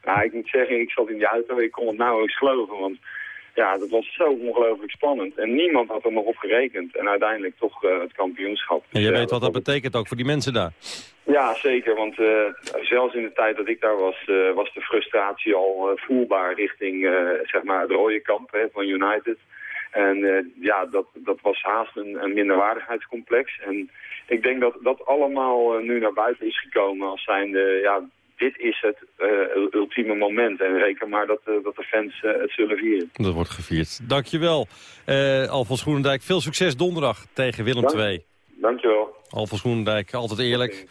Nou, ik moet zeggen, ik zat in die auto. Ik kon het nauwelijks geloven. Want ja, dat was zo ongelooflijk spannend. En niemand had er nog op gerekend. En uiteindelijk toch uh, het kampioenschap.
En je weet wat dat betekent ook voor die mensen daar?
Ja, zeker. Want uh, zelfs in de tijd dat ik daar was, was de frustratie al voelbaar richting zeg maar het rode kamp hè, van United. En ja, dat, dat was haast een, een minderwaardigheidscomplex. En ik denk dat dat allemaal nu naar buiten is gekomen als zijnde... Ja, dit is het uh, ultieme moment. En reken maar dat, uh, dat de fans uh, het zullen vieren.
Dat wordt gevierd. Dankjewel, uh, Alfons Groenendijk. Veel succes donderdag tegen Willem
Dank,
II.
Dankjewel.
Alfons Groenendijk, altijd eerlijk.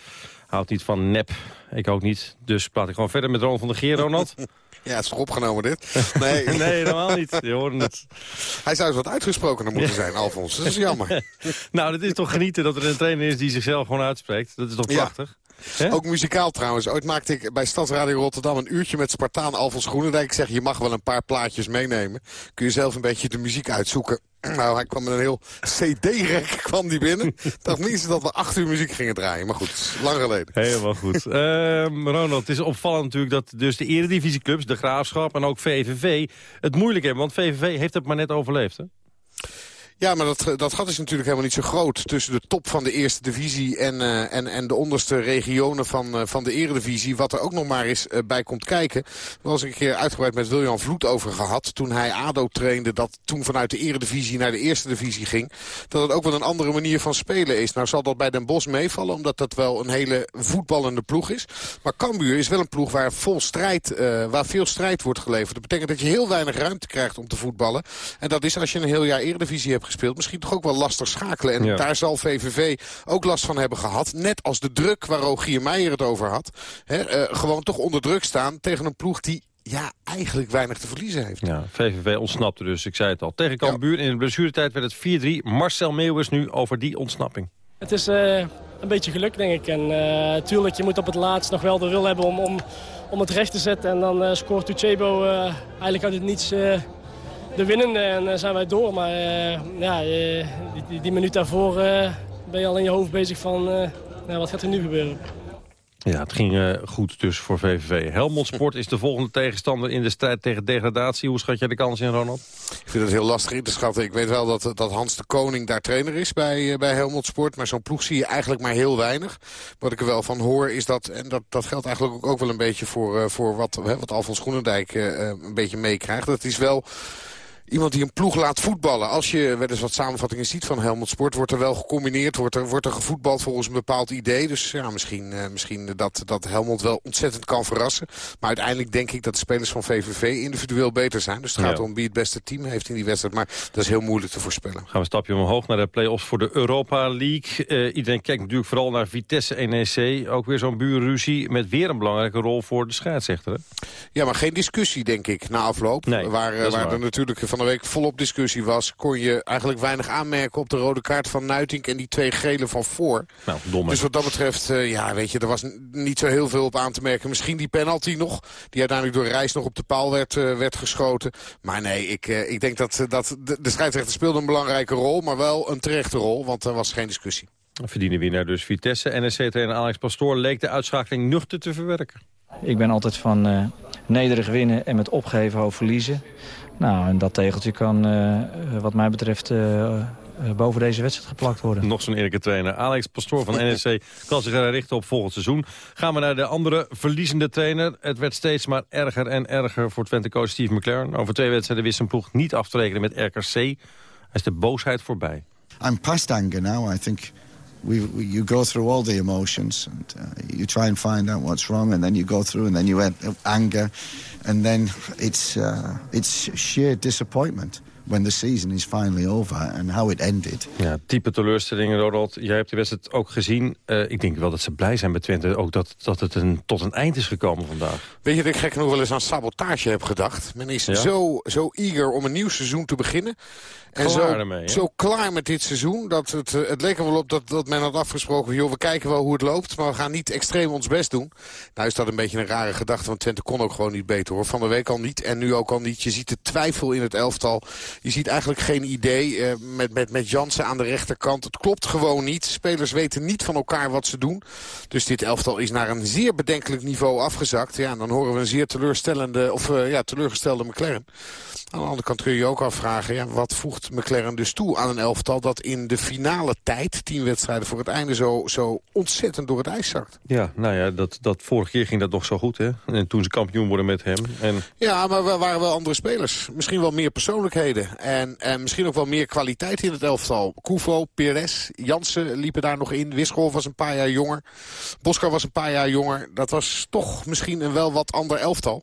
Houdt niet van nep. Ik ook niet. Dus praat ik gewoon verder met Ronald van der Geer, Ronald. [LAUGHS]
Ja, het is toch opgenomen dit? [LAUGHS] Nee,
nee helemaal niet. Je hoorde het.
Hij zou eens wat uitgesprokener moeten zijn, Alfons. Dat is jammer. [LAUGHS]
nou, het is toch genieten dat er een trainer is die zichzelf gewoon uitspreekt. Dat is toch prachtig?
Ja. He? Ook muzikaal trouwens. Ooit maakte ik bij Stadsradio Rotterdam een uurtje met Spartaan Alfons Groenendijk. Ik zeg, je mag wel een paar plaatjes meenemen. Kun je zelf een beetje de muziek uitzoeken. [CLEARS THROAT] Nou, hij kwam met een heel cd-rek [LAUGHS] kwam die binnen. Dacht niet dat we acht uur muziek gingen draaien. Maar goed, lang geleden.
Helemaal goed. uh, [LAUGHS] Ronald, het is opvallend natuurlijk dat dus de eredivisieclubs, de Graafschap en ook VVV... het moeilijk hebben, want VVV heeft het maar net overleefd, hè?
Ja, maar dat, dat gat is natuurlijk helemaal niet zo groot... tussen de top van de eerste divisie en, uh, en, en de onderste regionen van, uh, van de eredivisie. Wat er ook nog maar eens uh, bij komt kijken. Daar was ik een keer uitgebreid met Wiljan Vloed over gehad. Toen hij ADO trainde, dat toen vanuit de eredivisie naar de eerste divisie ging. Dat het ook wel een andere manier van spelen is. Nou zal dat bij Den Bosch meevallen, omdat dat wel een hele voetballende ploeg is. Maar Cambuur is wel een ploeg waar, vol strijd, waar veel strijd wordt geleverd. Dat betekent dat je heel weinig ruimte krijgt om te voetballen. En dat is als je een heel jaar eredivisie hebt gespeeld. Misschien toch ook wel lastig schakelen. En ja. daar zal VVV ook last van hebben gehad. Net als de druk waar Rogier Meijer het over had. Hè, uh, gewoon toch onder druk staan tegen een ploeg die ja, eigenlijk weinig te verliezen heeft.
Ja, VVV ontsnapte dus, ik zei het al. Tegen Cambuur ja. in de blessuretijd werd het 4-3. Marcel Meeuwers nu over die ontsnapping.
Het is uh, een beetje geluk, denk ik. En uh, tuurlijk, je moet op het laatst nog wel de wil hebben om, om, om het recht te zetten. En dan uh, scoort Uchebo eigenlijk uit het niets de winnende en uh, zijn wij door. Maar uh, ja, uh, die, die, minuut daarvoor ben je al in je hoofd bezig van nou, wat gaat er nu gebeuren.
Ja, het ging goed dus voor VVV. Helmond Sport is de volgende tegenstander in de strijd tegen degradatie. Hoe schat jij de kans in, Ronald?
Ik vind het heel lastig in te schatten. Ik weet wel dat, dat Hans de Koning daar trainer is bij, bij Helmond Sport. Maar zo'n ploeg zie je eigenlijk maar heel weinig. Wat ik er wel van hoor is dat, en dat, dat geldt eigenlijk ook, ook wel een beetje voor, voor wat, hè, wat Alfons Groenendijk een beetje meekrijgt. Dat is wel iemand die een ploeg laat voetballen. Als je wel eens wat samenvattingen ziet van Helmond Sport... wordt er wel gecombineerd, wordt er, wordt er gevoetbald volgens een bepaald idee. Dus ja, misschien, uh, misschien dat, dat Helmond wel ontzettend kan verrassen. Maar uiteindelijk denk ik dat de spelers van VVV individueel beter zijn. Dus het gaat
Ja.
om wie het beste team heeft in die wedstrijd. Maar dat is heel moeilijk te voorspellen.
Gaan we een stapje omhoog naar de play-offs voor de Europa League. Eh, iedereen kijkt natuurlijk vooral naar Vitesse NEC. Ook weer zo'n buurruzie met weer een belangrijke rol voor de scheidsrechter. hè?
Ja, maar geen discussie, denk ik, na afloop. waar eh, waar
waar.
er natuurlijk van de week volop discussie was... kon je eigenlijk weinig aanmerken op de rode kaart van Nuitink... en die twee gele van voor.
Nou?
Dus wat dat betreft, eh, ja, weet je, er was niet zo heel veel op aan te merken. Misschien die penalty nog, die uiteindelijk door Reis nog op de paal werd, eh, werd geschoten. Maar nee, ik, eh, ik denk dat, dat de, de scheidsrechter speelde een belangrijke rol... maar wel een terechte rol, want er was geen discussie.
Verdiende winnaar dus Vitesse. NEC-trainer Alex Pastoor leek de uitschakeling nuchter te verwerken.
Ik ben altijd van eh, nederig winnen en met opgeven hoofd verliezen. Nou, en dat tegeltje kan eh, wat mij betreft eh, eh, boven deze wedstrijd geplakt worden.
Nog zo'n eerlijke trainer. Alex Pastoor van NEC kan zich er richten op volgend seizoen. Gaan we naar de andere verliezende trainer. Het werd steeds maar erger en erger voor Twente-coach Steve McLaren. Over twee wedstrijden wist zijn ploeg niet af te rekenen met RKC. Hij is de boosheid voorbij.
I'm past anger now. I think we, we you go through all the emotions and uh, you try and find out what's wrong, and then you go through, and then you have anger, and then it's uh, it's sheer disappointment when the season is finally over and how it ended.
Ja, type teleurstelling, Ronald. Jij hebt de wedstrijd ook gezien. Eh, ik denk wel dat ze blij zijn bij Twente. Ook dat, dat het een, tot een eind is gekomen vandaag.
Weet je dat ik gek genoeg wel eens aan sabotage heb gedacht? Men is
Ja?
zo, zo eager om een nieuw seizoen te beginnen. En
Klaar
zo,
ermee,
zo klaar met dit seizoen. Dat het, eh, het leek er wel op dat, dat men had afgesproken... joh, we kijken wel hoe het loopt, maar we gaan niet extreem ons best doen. Nou is dat een beetje een rare gedachte, want Twente kon ook gewoon niet beter hoor. Van de week al niet en nu ook al niet. Je ziet de twijfel in het elftal. Je ziet eigenlijk geen idee eh, met, met, met Jansen aan de rechterkant. Het klopt gewoon niet. Spelers weten niet van elkaar wat ze doen. Dus dit elftal is naar een zeer bedenkelijk niveau afgezakt. Ja, en dan horen we een zeer teleurstellende, of, eh, ja, teleurgestelde McLaren. Aan de andere kant kun je je ook afvragen... Ja, wat voegt McLaren dus toe aan een elftal... dat in de finale tijd, tien wedstrijden voor het einde... zo, zo ontzettend door het ijs zakt.
Ja, nou ja, dat, dat, vorige keer ging dat nog zo goed, hè? En toen ze kampioen worden met hem. En
Ja, maar we waren wel andere spelers. Misschien wel meer persoonlijkheden. En, en misschien ook wel meer kwaliteit in het elftal. Koevo, Perez, Jansen liepen daar nog in. Wisgerhoff was een paar jaar jonger. Boskar was een paar jaar jonger. Dat was toch misschien een wel wat ander elftal.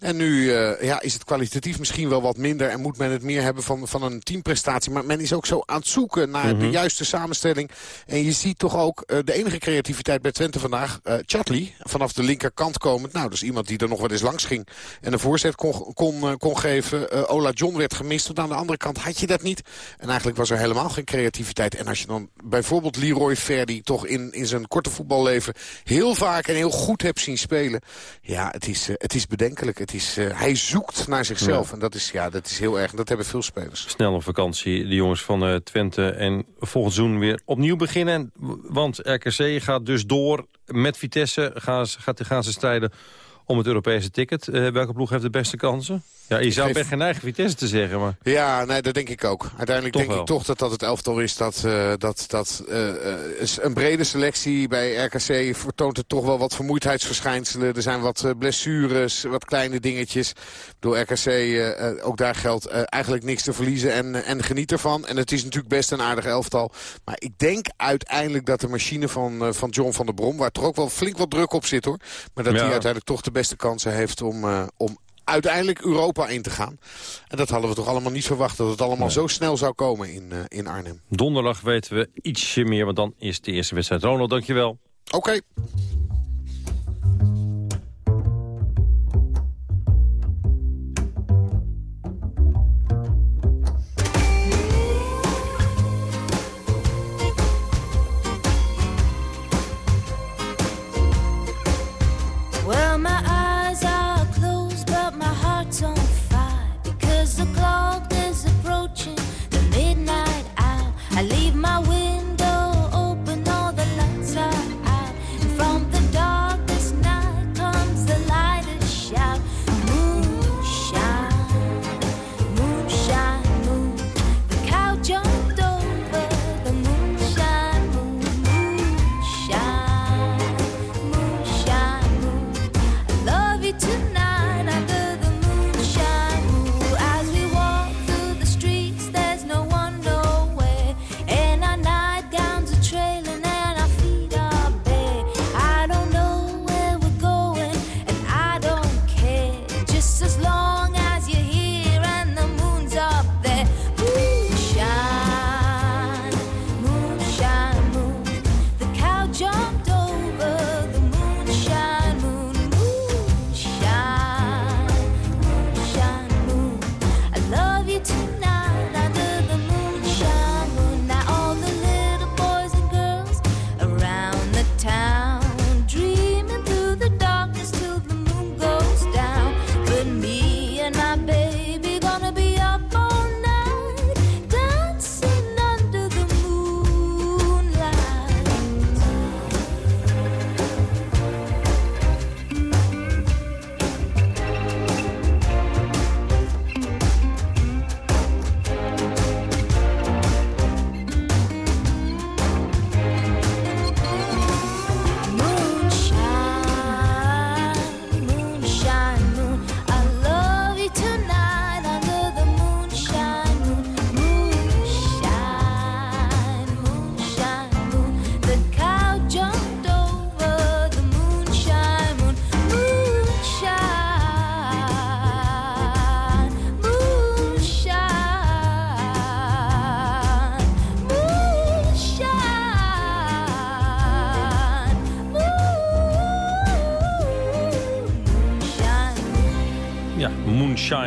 En nu eh, ja, is het kwalitatief misschien wel wat minder... en moet men het meer hebben van, van een teamprestatie. Maar men is ook zo aan het zoeken naar
Mhm.
de juiste samenstelling. En je ziet toch ook eh, de enige creativiteit bij Twente vandaag. eh Chatley, vanaf de linkerkant komend. Nou, dus iemand die er nog wel eens langs ging. En een voorzet kon, kon, kon geven. Ola John werd gemist. Aan de andere kant had je dat niet. En eigenlijk was er helemaal geen creativiteit. En als je dan bijvoorbeeld Leroy Verdi toch in, in zijn korte voetballeven... heel vaak en heel goed hebt zien spelen. Ja, het is, eh, het is bedenkelijk. Het is, eh, hij zoekt naar zichzelf.
Ja.
En dat is, ja, dat is heel erg. En dat hebben veel spelers.
snel op vakantie, de jongens van eh, Twente. En volgend seizoen weer opnieuw beginnen. Want RKC gaat dus door met Vitesse. Gaan ze, gaat, gaan ze strijden om het Europese ticket. Eh, welke ploeg heeft de beste kansen? Ja, je zou
geef-
geen eigen Vitesse te zeggen, maar...
Ja, nee, dat denk ik ook. Uiteindelijk
Toch
denk
wel.
ik toch dat dat het elftal is dat, eh, dat, dat is een brede selectie bij RKC vertoont het toch wel wat vermoeidheidsverschijnselen. Er zijn wat blessures, wat kleine dingetjes. Door RKC, ook daar geldt eigenlijk niks te verliezen en, en geniet ervan. En het is natuurlijk best een aardig elftal. Maar ik denk uiteindelijk dat de machine van, van John van der Brom, waar toch ook wel flink wat druk op zit hoor. Maar dat
Ja.
hij uiteindelijk toch de beste kansen heeft om, eh, om uiteindelijk Europa in te gaan. En dat hadden we toch allemaal niet verwacht. Dat het allemaal zo snel zou komen in, eh, in Arnhem.
Donderdag weten we ietsje meer, want dan is de eerste wedstrijd. Ronald, dankjewel.
Oké.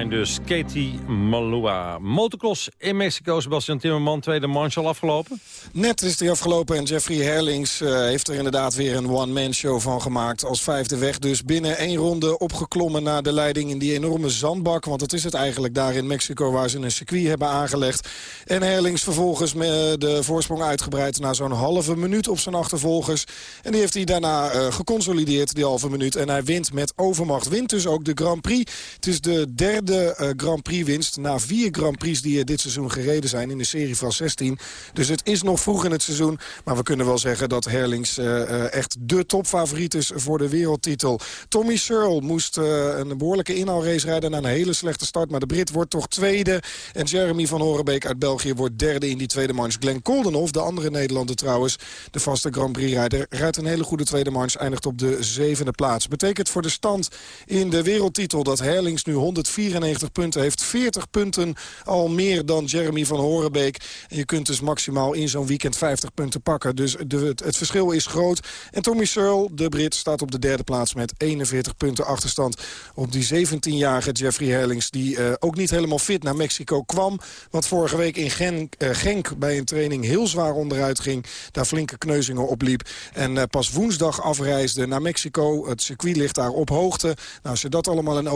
Dus. Katie Malua. Motocross in Mexico. Sebastian Timmerman, tweede manche al afgelopen.
Net is die afgelopen en Jeffrey Herlings uh, heeft er inderdaad weer een one-man show van gemaakt. Als vijfde weg dus binnen één ronde opgeklommen naar de leiding in die enorme zandbak. Want dat is het eigenlijk daar in Mexico waar ze een circuit hebben aangelegd. En Herlings vervolgens met de voorsprong uitgebreid naar zo'n halve minuut op zijn achtervolgers. En die heeft hij daarna uh, geconsolideerd, die halve minuut. En hij wint met overmacht. Wint dus ook de Grand Prix. Het is de derde Grand Prix winst na vier Grand Prix die dit seizoen gereden zijn in de serie van 16. Dus het is nog vroeg in het seizoen. Maar we kunnen wel zeggen dat Herlings uh, echt de topfavoriet is voor de wereldtitel. Tommy Searle moest uh, een behoorlijke inhaalrace rijden na een hele slechte start. Maar de Brit wordt toch tweede. En Jeremy van Horenbeek uit België wordt derde in die tweede manche. Glenn Koldenhoff, de andere Nederlander trouwens, de vaste Grand Prix-rijder... rijdt een hele goede tweede manche, eindigt op de zevende plaats. Betekent voor de stand in de wereldtitel dat Herlings nu 194 punten heeft. 40 punten al meer dan Jeremy van Horenbeek. En je kunt dus maximaal in zo'n weekend 50 punten pakken. Dus de, het, verschil is groot. En Tommy Searle, de Brit, staat op de derde plaats met 41 punten achterstand. Op die 17-jarige Jeffrey Herlings, die uh, ook niet helemaal fit naar Mexico kwam. Want vorige week in Genk, uh, Genk bij een training heel zwaar onderuit ging. Daar flinke kneuzingen opliep. En uh, pas woensdag afreisde naar Mexico. Het circuit ligt daar op hoogte. Nou, als je dat allemaal in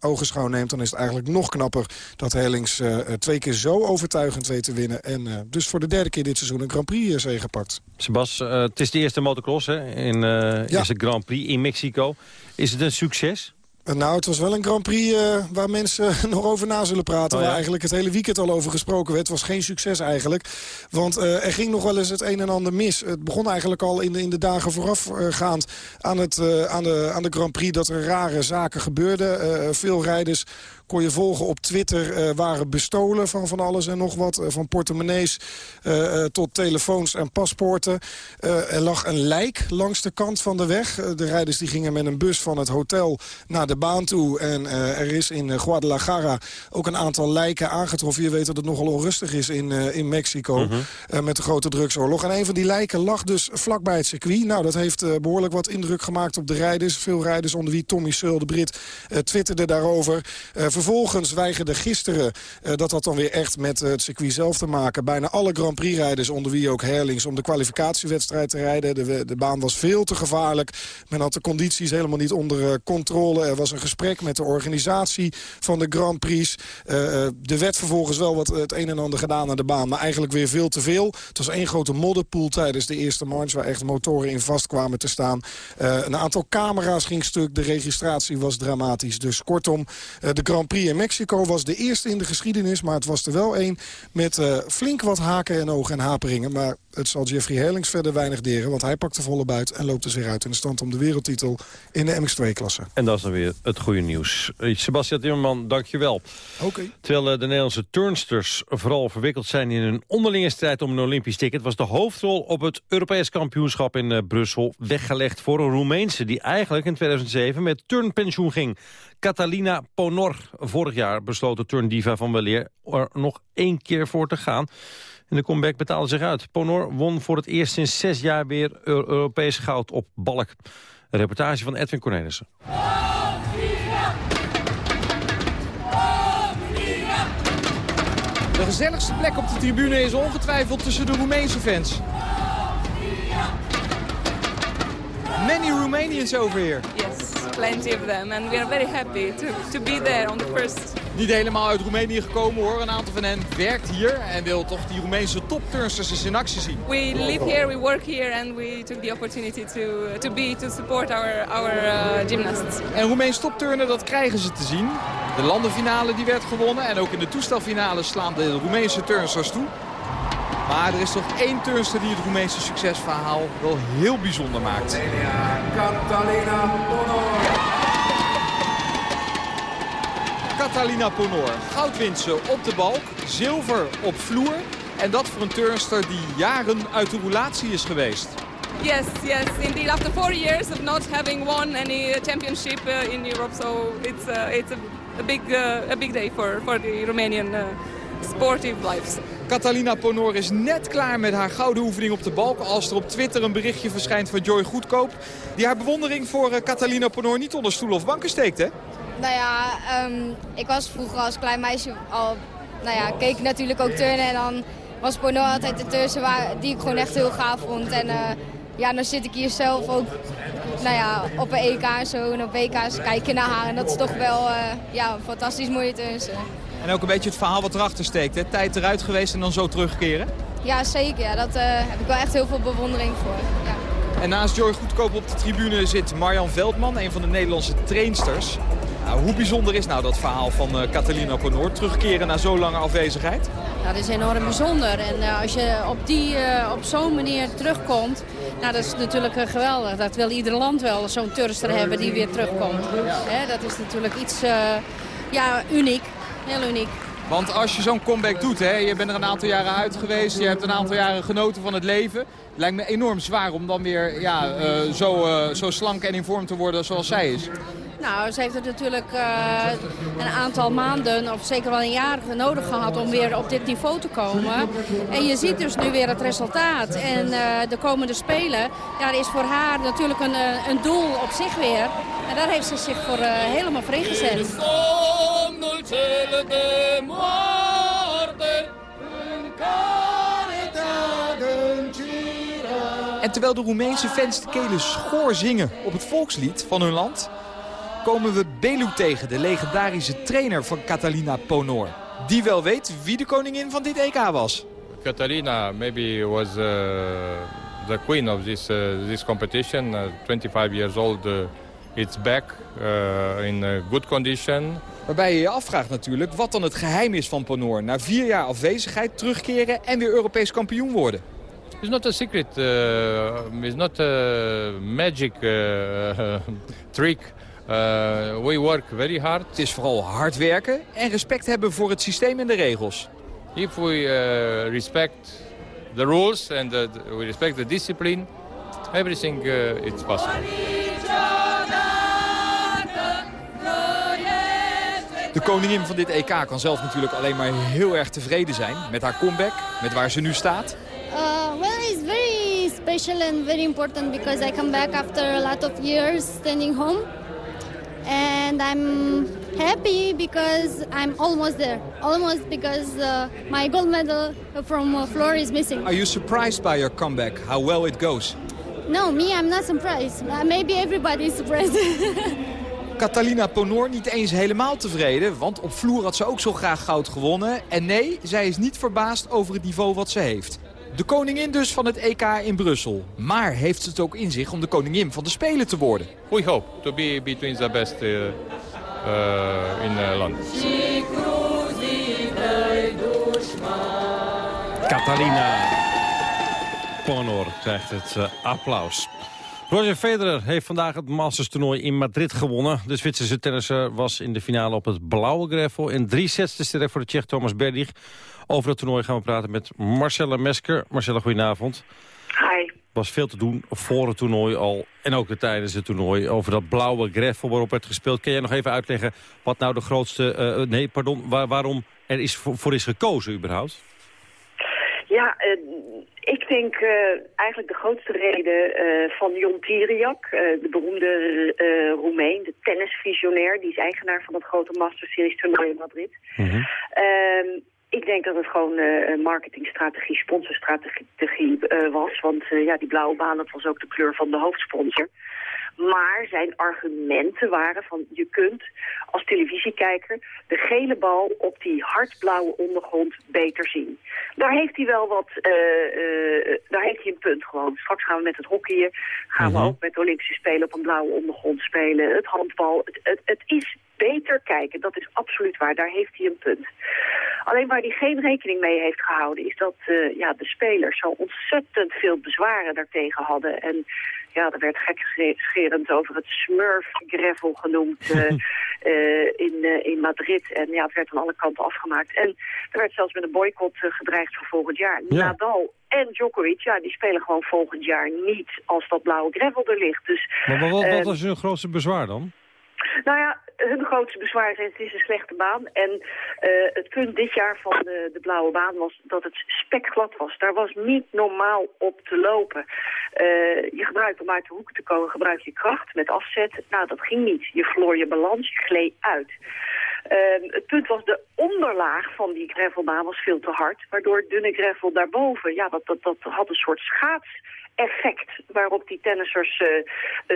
ogenschouw neemt... dan is het eigenlijk nog knapper dat Herlings twee keer zo overtuigend weet te winnen. En dus voor de derde keer dit seizoen een Grand Prix zege pakt.
Sebas, uh, het is de eerste motocross hè, in uh, ja. eerste Grand Prix in Mexico. Is het een succes?
Nou, het was wel een Grand Prix uh, waar mensen [LAUGHS] nog over na zullen praten. Oh, ja? Waar eigenlijk het hele weekend al over gesproken werd. Het was geen succes eigenlijk. Want uh, er ging nog wel eens het een en ander mis. Het begon eigenlijk al in de, in de dagen voorafgaand aan, het, uh, aan, de, aan de Grand Prix... dat er rare zaken gebeurden. veel rijders kon je volgen op Twitter, uh, waren bestolen van van alles en nog wat. Uh, van portemonnees uh, tot telefoons en paspoorten. er lag een lijk langs de kant van de weg. de rijders die gingen met een bus van het hotel naar de baan toe. En er is in Guadalajara ook een aantal lijken aangetroffen. Je weet dat het nogal onrustig is in, in Mexico -hmm. met de grote drugsoorlog. En een van die lijken lag dus vlakbij het circuit. Nou, dat heeft behoorlijk wat indruk gemaakt op de rijders. Veel rijders onder wie Tommy Searle, de Brit, twitterde daarover. Vervolgens weigerde gisteren, uh, dat had dan weer echt met het circuit zelf te maken... bijna alle Grand Prix-rijders, onder wie ook Herlings... om de kwalificatiewedstrijd te rijden. De, de, baan was veel te gevaarlijk. Men had de condities helemaal niet onder uh, controle. Er was een gesprek met de organisatie van de Grand Prix. er werd vervolgens wel wat het een en ander gedaan aan de baan... maar eigenlijk weer veel te veel. Het was één grote modderpoel tijdens de eerste manche... waar echt motoren in vast kwamen te staan. een aantal camera's ging stuk. De registratie was dramatisch. Dus kortom, de Grand Prix in Mexico was de eerste in de geschiedenis... maar het was er wel één met uh, flink wat haken en ogen en haperingen. Maar het zal Jeffrey Herlings verder weinig deren... want hij pakt de volle buit en loopt er zich uit in de stand om de wereldtitel in de MX2-klasse.
En dat is dan weer het goede nieuws. Sebastian Timmerman, dank je wel.
Oké. Okay.
Terwijl uh, de Nederlandse turnsters vooral verwikkeld zijn... in een onderlinge strijd om een Olympisch ticket... was de hoofdrol op het Europees kampioenschap in Brussel weggelegd voor een Roemeense... die eigenlijk in 2007 met turnpensioen ging. Catalina Ponor. Vorig jaar besloot de turndiva van Weleer er nog één keer voor te gaan. En de comeback betaalde zich uit. Ponor won voor het eerst sinds zes jaar weer Europees goud op balk. Een reportage van Edwin Cornelissen.
De gezelligste plek op de tribune is ongetwijfeld tussen de Roemeense fans. Many Romanians over here.
Yes, plenty of them. And we are very happy to, to be there on the first.
Niet helemaal uit Roemenië gekomen hoor. Een aantal van hen werkt hier en wil toch die Roemeense topturnsters eens in actie zien.
We live here, we work here and we took the opportunity to, to be, to support our, our uh, gymnasts.
En Roemeens topturnen, dat krijgen ze te zien. De landenfinale die werd gewonnen en ook in de toestelfinale slaan de Roemeense turnsters toe. Maar er is toch één turnster die het Roemeense succesverhaal wel heel bijzonder maakt. Catalina Ponor. Catalina Ponor. Goud wint ze op de balk, zilver op vloer. En dat voor een turnster die jaren uit de roulatie is geweest.
Yes, yes, indeed. After four years of not having won any championship uh, in Europe, so it's uh, it's a, a big uh, a big day for for the Romanian uh, sportive lives.
Catalina Ponor is net klaar met haar gouden oefening op de balk... als er op Twitter een berichtje verschijnt van Joy Goedkoop... die haar bewondering voor uh, Catalina Ponor niet onder stoel of banken steekt, hè?
Nou ja, ehm, ik was vroeger als klein meisje al... Nou ja, keek ik natuurlijk ook turnen en dan was porno altijd de tussen waar, die ik gewoon echt heel gaaf vond. En eh, ja, dan zit ik hier zelf ook nou ja, op een EK en zo en op WK's kijken naar haar. En dat is toch wel eh, ja, fantastisch mooie tussen.
En ook een beetje het verhaal wat erachter steekt. Hè? Tijd eruit geweest en dan zo terugkeren.
Ja, zeker. Ja, dat eh, heb ik wel echt heel veel bewondering voor. Ja.
En naast Joy Goedkoop op de tribune zit Marjan Veldman, een van de Nederlandse trainsters. Nou, hoe bijzonder is nou dat verhaal van uh, Catalina Ponoor? Terugkeren na zo'n lange afwezigheid?
Ja, dat is enorm bijzonder. En uh, als je op, die, uh, op zo'n manier terugkomt, nou, dat is natuurlijk geweldig. Dat wil ieder land wel, zo'n turster hebben die weer terugkomt. Hè, dat is natuurlijk iets ja, uniek, heel uniek.
Want als je zo'n comeback doet, hè, je bent er een aantal jaren uit geweest, je hebt een aantal jaren genoten van het leven. Het lijkt me enorm zwaar om dan weer ja, uh, zo, uh, zo slank en in vorm te worden zoals zij is.
Nou, ze heeft het natuurlijk uh, een aantal maanden of zeker wel een jaar nodig gehad om weer op dit niveau te komen. En je ziet dus nu weer het resultaat. En de komende Spelen, ja, is voor haar natuurlijk een, een doel op zich weer. En daar heeft ze zich voor helemaal voor ingezet.
En terwijl de Roemeense fans de kelen schoor zingen op het volkslied van hun land... komen we Belu tegen, de legendarische trainer van Catalina Ponor. Die wel weet wie de koningin van dit EK was.
Catalina maybe was uh, the queen of this, uh, this competition. Uh, 25 years old, uh, it's back uh, in good condition.
Waarbij je je afvraagt natuurlijk wat dan het geheim is van Ponor. Na vier jaar afwezigheid terugkeren en weer Europees kampioen worden.
It's not a secret. Uh, it's not a magic uh, [LAUGHS] trick. Uh, we work very hard.
Het is vooral hard werken en respect hebben voor het systeem en de regels.
If we uh, respect the rules and the, we respect the discipline, everything uh, it's possible.
De koningin van dit EK kan zelf natuurlijk alleen maar heel erg tevreden zijn met haar comeback, met waar ze nu staat.
Uh, well, it's very special and very important because I come back after a lot of years standing home. And I'm happy because I'm almost there. Almost because uh, my gold medal from uh, floor is missing.
Are you surprised by your comeback, how well it goes?
No, me, I'm not surprised. Uh, maybe everybody is surprised. [LAUGHS]
Catalina Ponor niet eens helemaal tevreden, want op vloer had ze ook zo graag goud gewonnen. En nee, zij is niet verbaasd over het niveau wat ze heeft. De koningin dus van het EK in Brussel. Maar heeft ze het ook in zich om de koningin van de Spelen te worden?
We hope to be between the best uh, uh, in uh, London.
Catalina Ponor krijgt het uh, applaus. Roger Federer heeft vandaag het Masters toernooi in Madrid gewonnen. De Zwitserse tennisser was in de finale op het blauwe greffel. In drie sets de sterk voor de Tsjech Thomas Berdych. Over het toernooi gaan we praten met Marcella Mesker. Marcella, goedenavond.
Hi.
was veel te doen voor het toernooi al en ook tijdens het toernooi. Over dat blauwe greffel waarop werd gespeeld. Kun jij nog even uitleggen wat nou de grootste... Uh, nee, pardon, waar, waarom er is voor, voor is gekozen überhaupt?
Ja, uh, ik denk uh, eigenlijk de grootste reden van Jon Tiriak, uh, de beroemde Roemeen, de tennisvisionair, die is eigenaar van het grote Master Series toernooi in Madrid. Mm -hmm. Ik denk dat het gewoon marketingstrategie, sponsorstrategie was, want ja, die blauwe baan, dat was ook de kleur van de hoofdsponsor. Maar zijn argumenten waren van je kunt als televisiekijker de gele bal op die hardblauwe ondergrond beter zien. Daar heeft hij wel wat, uh, uh, daar heeft hij een punt gewoon. Straks gaan we met het hockeyen, gaan we ook met de Olympische Spelen op een blauwe ondergrond spelen. Het handbal, het, het, het is beter kijken, dat is absoluut waar. Daar heeft hij een punt. Alleen waar hij geen rekening mee heeft gehouden... is dat uh, ja, de spelers zo ontzettend veel bezwaren daartegen hadden. En ja, er werd gekscherend over het smurf-gravel genoemd uh, [LAUGHS] uh, in, in Madrid. En ja, het werd aan alle kanten afgemaakt. En er werd zelfs met een boycott gedreigd voor volgend jaar. Ja. Nadal en Djokovic, ja, die spelen gewoon volgend jaar niet als dat blauwe gravel er ligt. Dus,
maar, wat, wat was hun grootste bezwaar dan?
Nou ja, hun grootste bezwaar is het is een slechte baan. En uh, het punt dit jaar van de, de blauwe baan was dat het spekglad was. Daar was niet normaal op te lopen. Uh, je gebruikt om uit de hoek te komen, gebruik je kracht met afzet. Nou, dat ging niet. Je verloor je balans, je gleed uit. Uh, het punt was, de onderlaag van die gravelbaan was veel te hard. Waardoor dunne gravel daarboven, ja, dat, dat, dat had een soort schaats effect waarop die tennissers uh,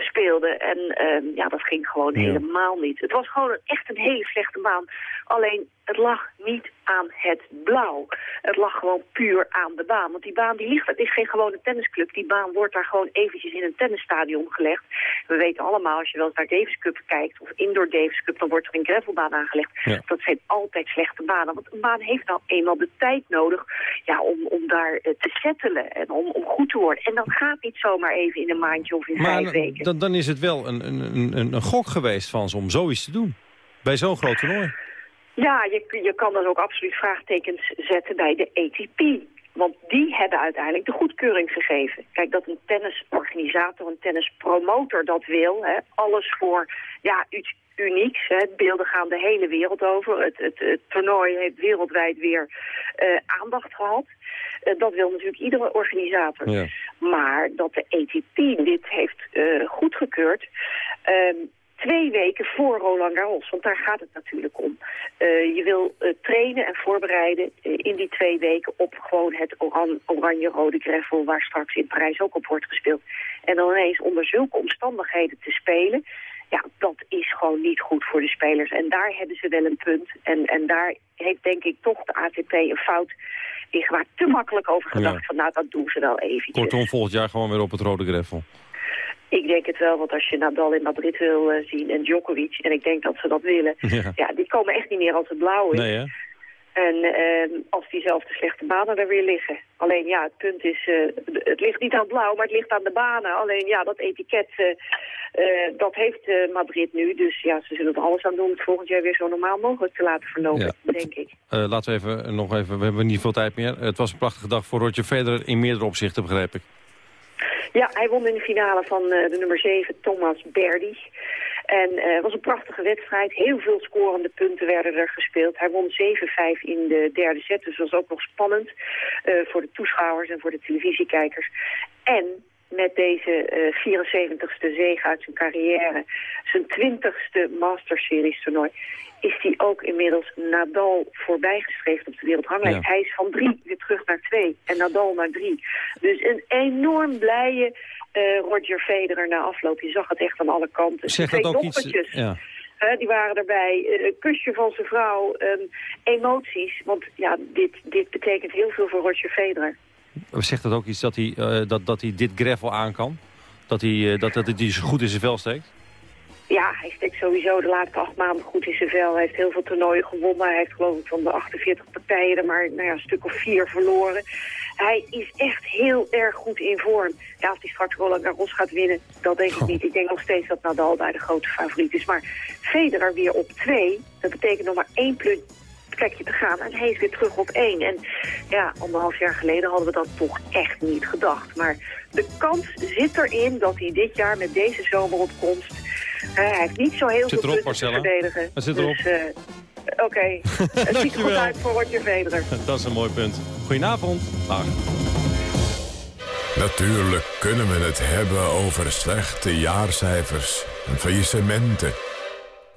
speelden. En uh, ja, dat ging gewoon ja. helemaal niet. Het was gewoon echt een hele slechte baan. Alleen, het lag niet aan het blauw. Het lag gewoon puur aan de baan. Want die baan die ligt, het is geen gewone tennisclub. Die baan wordt daar gewoon eventjes in een tennisstadion gelegd. We weten allemaal, als je wel eens naar Davis Cup kijkt... of Indoor Davis Cup, dan wordt er een gravelbaan aangelegd. Ja. Dat zijn altijd slechte banen. Want een baan heeft nou eenmaal de tijd nodig... Ja, om, om daar uh, te settelen en om, om goed te worden. En dat gaat niet zomaar even in een maandje of in
maar
vijf weken.
Dan, dan is het wel een, een, een, een gok geweest van ze om zoiets te doen. Bij zo'n groot toernooi.
Ja, je, je kan dan ook absoluut vraagtekens zetten bij de ATP. Want die hebben uiteindelijk de goedkeuring gegeven. Kijk, dat een tennisorganisator, een tennispromotor dat wil... Hè, alles voor ja, iets unieks. Hè. Beelden gaan de hele wereld over. Het, het, het toernooi heeft wereldwijd weer uh, aandacht gehad. Uh, dat wil natuurlijk iedere organisator. Ja. Maar dat de ATP dit heeft uh, goedgekeurd... Um, twee weken voor Roland Garros, want daar gaat het natuurlijk om. Uh, je wil uh, trainen en voorbereiden uh, in die twee weken op gewoon het oran oranje-rode greffel... waar straks in Parijs ook op wordt gespeeld. En dan ineens onder zulke omstandigheden te spelen... Ja, dat is gewoon niet goed voor de spelers. En daar hebben ze wel een punt. En, en daar heeft denk ik toch de ATP een fout in gemaakt. Te makkelijk over gedacht ja. van nou, dat doen ze wel eventjes.
Kortom, volgend jaar gewoon weer op het rode greffel.
Ik denk het wel, want als je Nadal in Madrid wil uh, zien en Djokovic, en ik denk dat ze dat willen, [LAUGHS] ja, ja die komen echt niet meer als het blauw is.
Nee, hè?
En uh, als diezelfde slechte banen er weer liggen. Alleen ja, het punt is, uh, het ligt niet aan het blauw, maar het ligt aan de banen. Alleen ja, dat etiket, dat heeft Madrid nu. Dus ja, ze zullen er alles aan doen om het volgend jaar weer zo normaal mogelijk te laten verlopen, ja. denk ik.
laten we even, nog even, we hebben niet veel tijd meer. Het was een prachtige dag voor Roger Federer in meerdere opzichten, begreep ik.
Ja, hij won in de finale van de nummer 7, Thomas Berdy. En het uh, was een prachtige wedstrijd. Heel veel scorende punten werden er gespeeld. Hij won 7-5 in de derde set, dus dat was ook nog spannend uh, voor de toeschouwers en voor de televisiekijkers. En met deze uh, 74ste zege uit zijn carrière, zijn 20ste Masters Series toernooi, is hij ook inmiddels Nadal voorbijgestreefd op de wereldranglijst. Ja. Hij is van drie weer terug naar twee en Nadal naar drie. Dus een enorm blije uh, Roger Federer na afloop. Je zag het echt aan alle kanten.
Zeg dat ook iets, ja.
uh, die waren erbij. Uh, kusje van zijn vrouw. Um, emoties. Want ja, dit, dit betekent heel veel voor Roger Federer.
Zegt dat ook iets dat hij, dat, dat hij dit gravel aan kan? Dat hij, dat, dat hij zo goed in zijn vel steekt?
Ja, hij steekt sowieso de laatste acht maanden goed in zijn vel. Hij heeft heel veel toernooien gewonnen. Hij heeft geloof ik van de 48 partijen er maar nou ja, een stuk of vier verloren. Hij is echt heel erg goed in vorm. Ja, als hij straks Roland Garros gaat winnen, dat denk ik niet. Ik denk nog steeds dat Nadal daar de grote favoriet is. Maar Federer weer op twee, dat betekent nog maar één punt plekje te gaan. En hij is weer terug op één. En ja, anderhalf jaar geleden hadden we dat toch echt niet gedacht. Maar de kans zit erin dat hij dit jaar met deze zomeropkomst... Uh, hij heeft niet zo heel
zit
veel punten te verdedigen.
Hij zit erop.
Dus, uh, [LAUGHS] Oké, okay. het ziet er goed uit voor Roger Federer. [LAUGHS]
Dat is een mooi punt. Goedenavond. Dag.
Natuurlijk kunnen we het hebben over slechte jaarcijfers en faillissementen.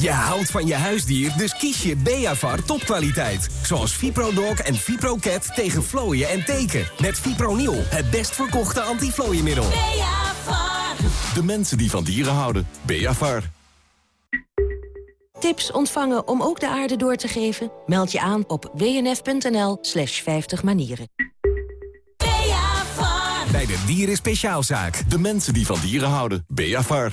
Je houdt van je huisdier, dus kies je Beavar topkwaliteit. Zoals ViproDog en ViproCat tegen vlooien en teken. Met Fipronil, het best verkochte antiflooiemiddel.
Beavar.
De mensen die van dieren houden. Beavar.
Tips ontvangen om ook de aarde door te geven? Meld je aan op wnf.nl slash 50 manieren.
Bij de Dieren Speciaalzaak. De mensen die van dieren houden. Beavar.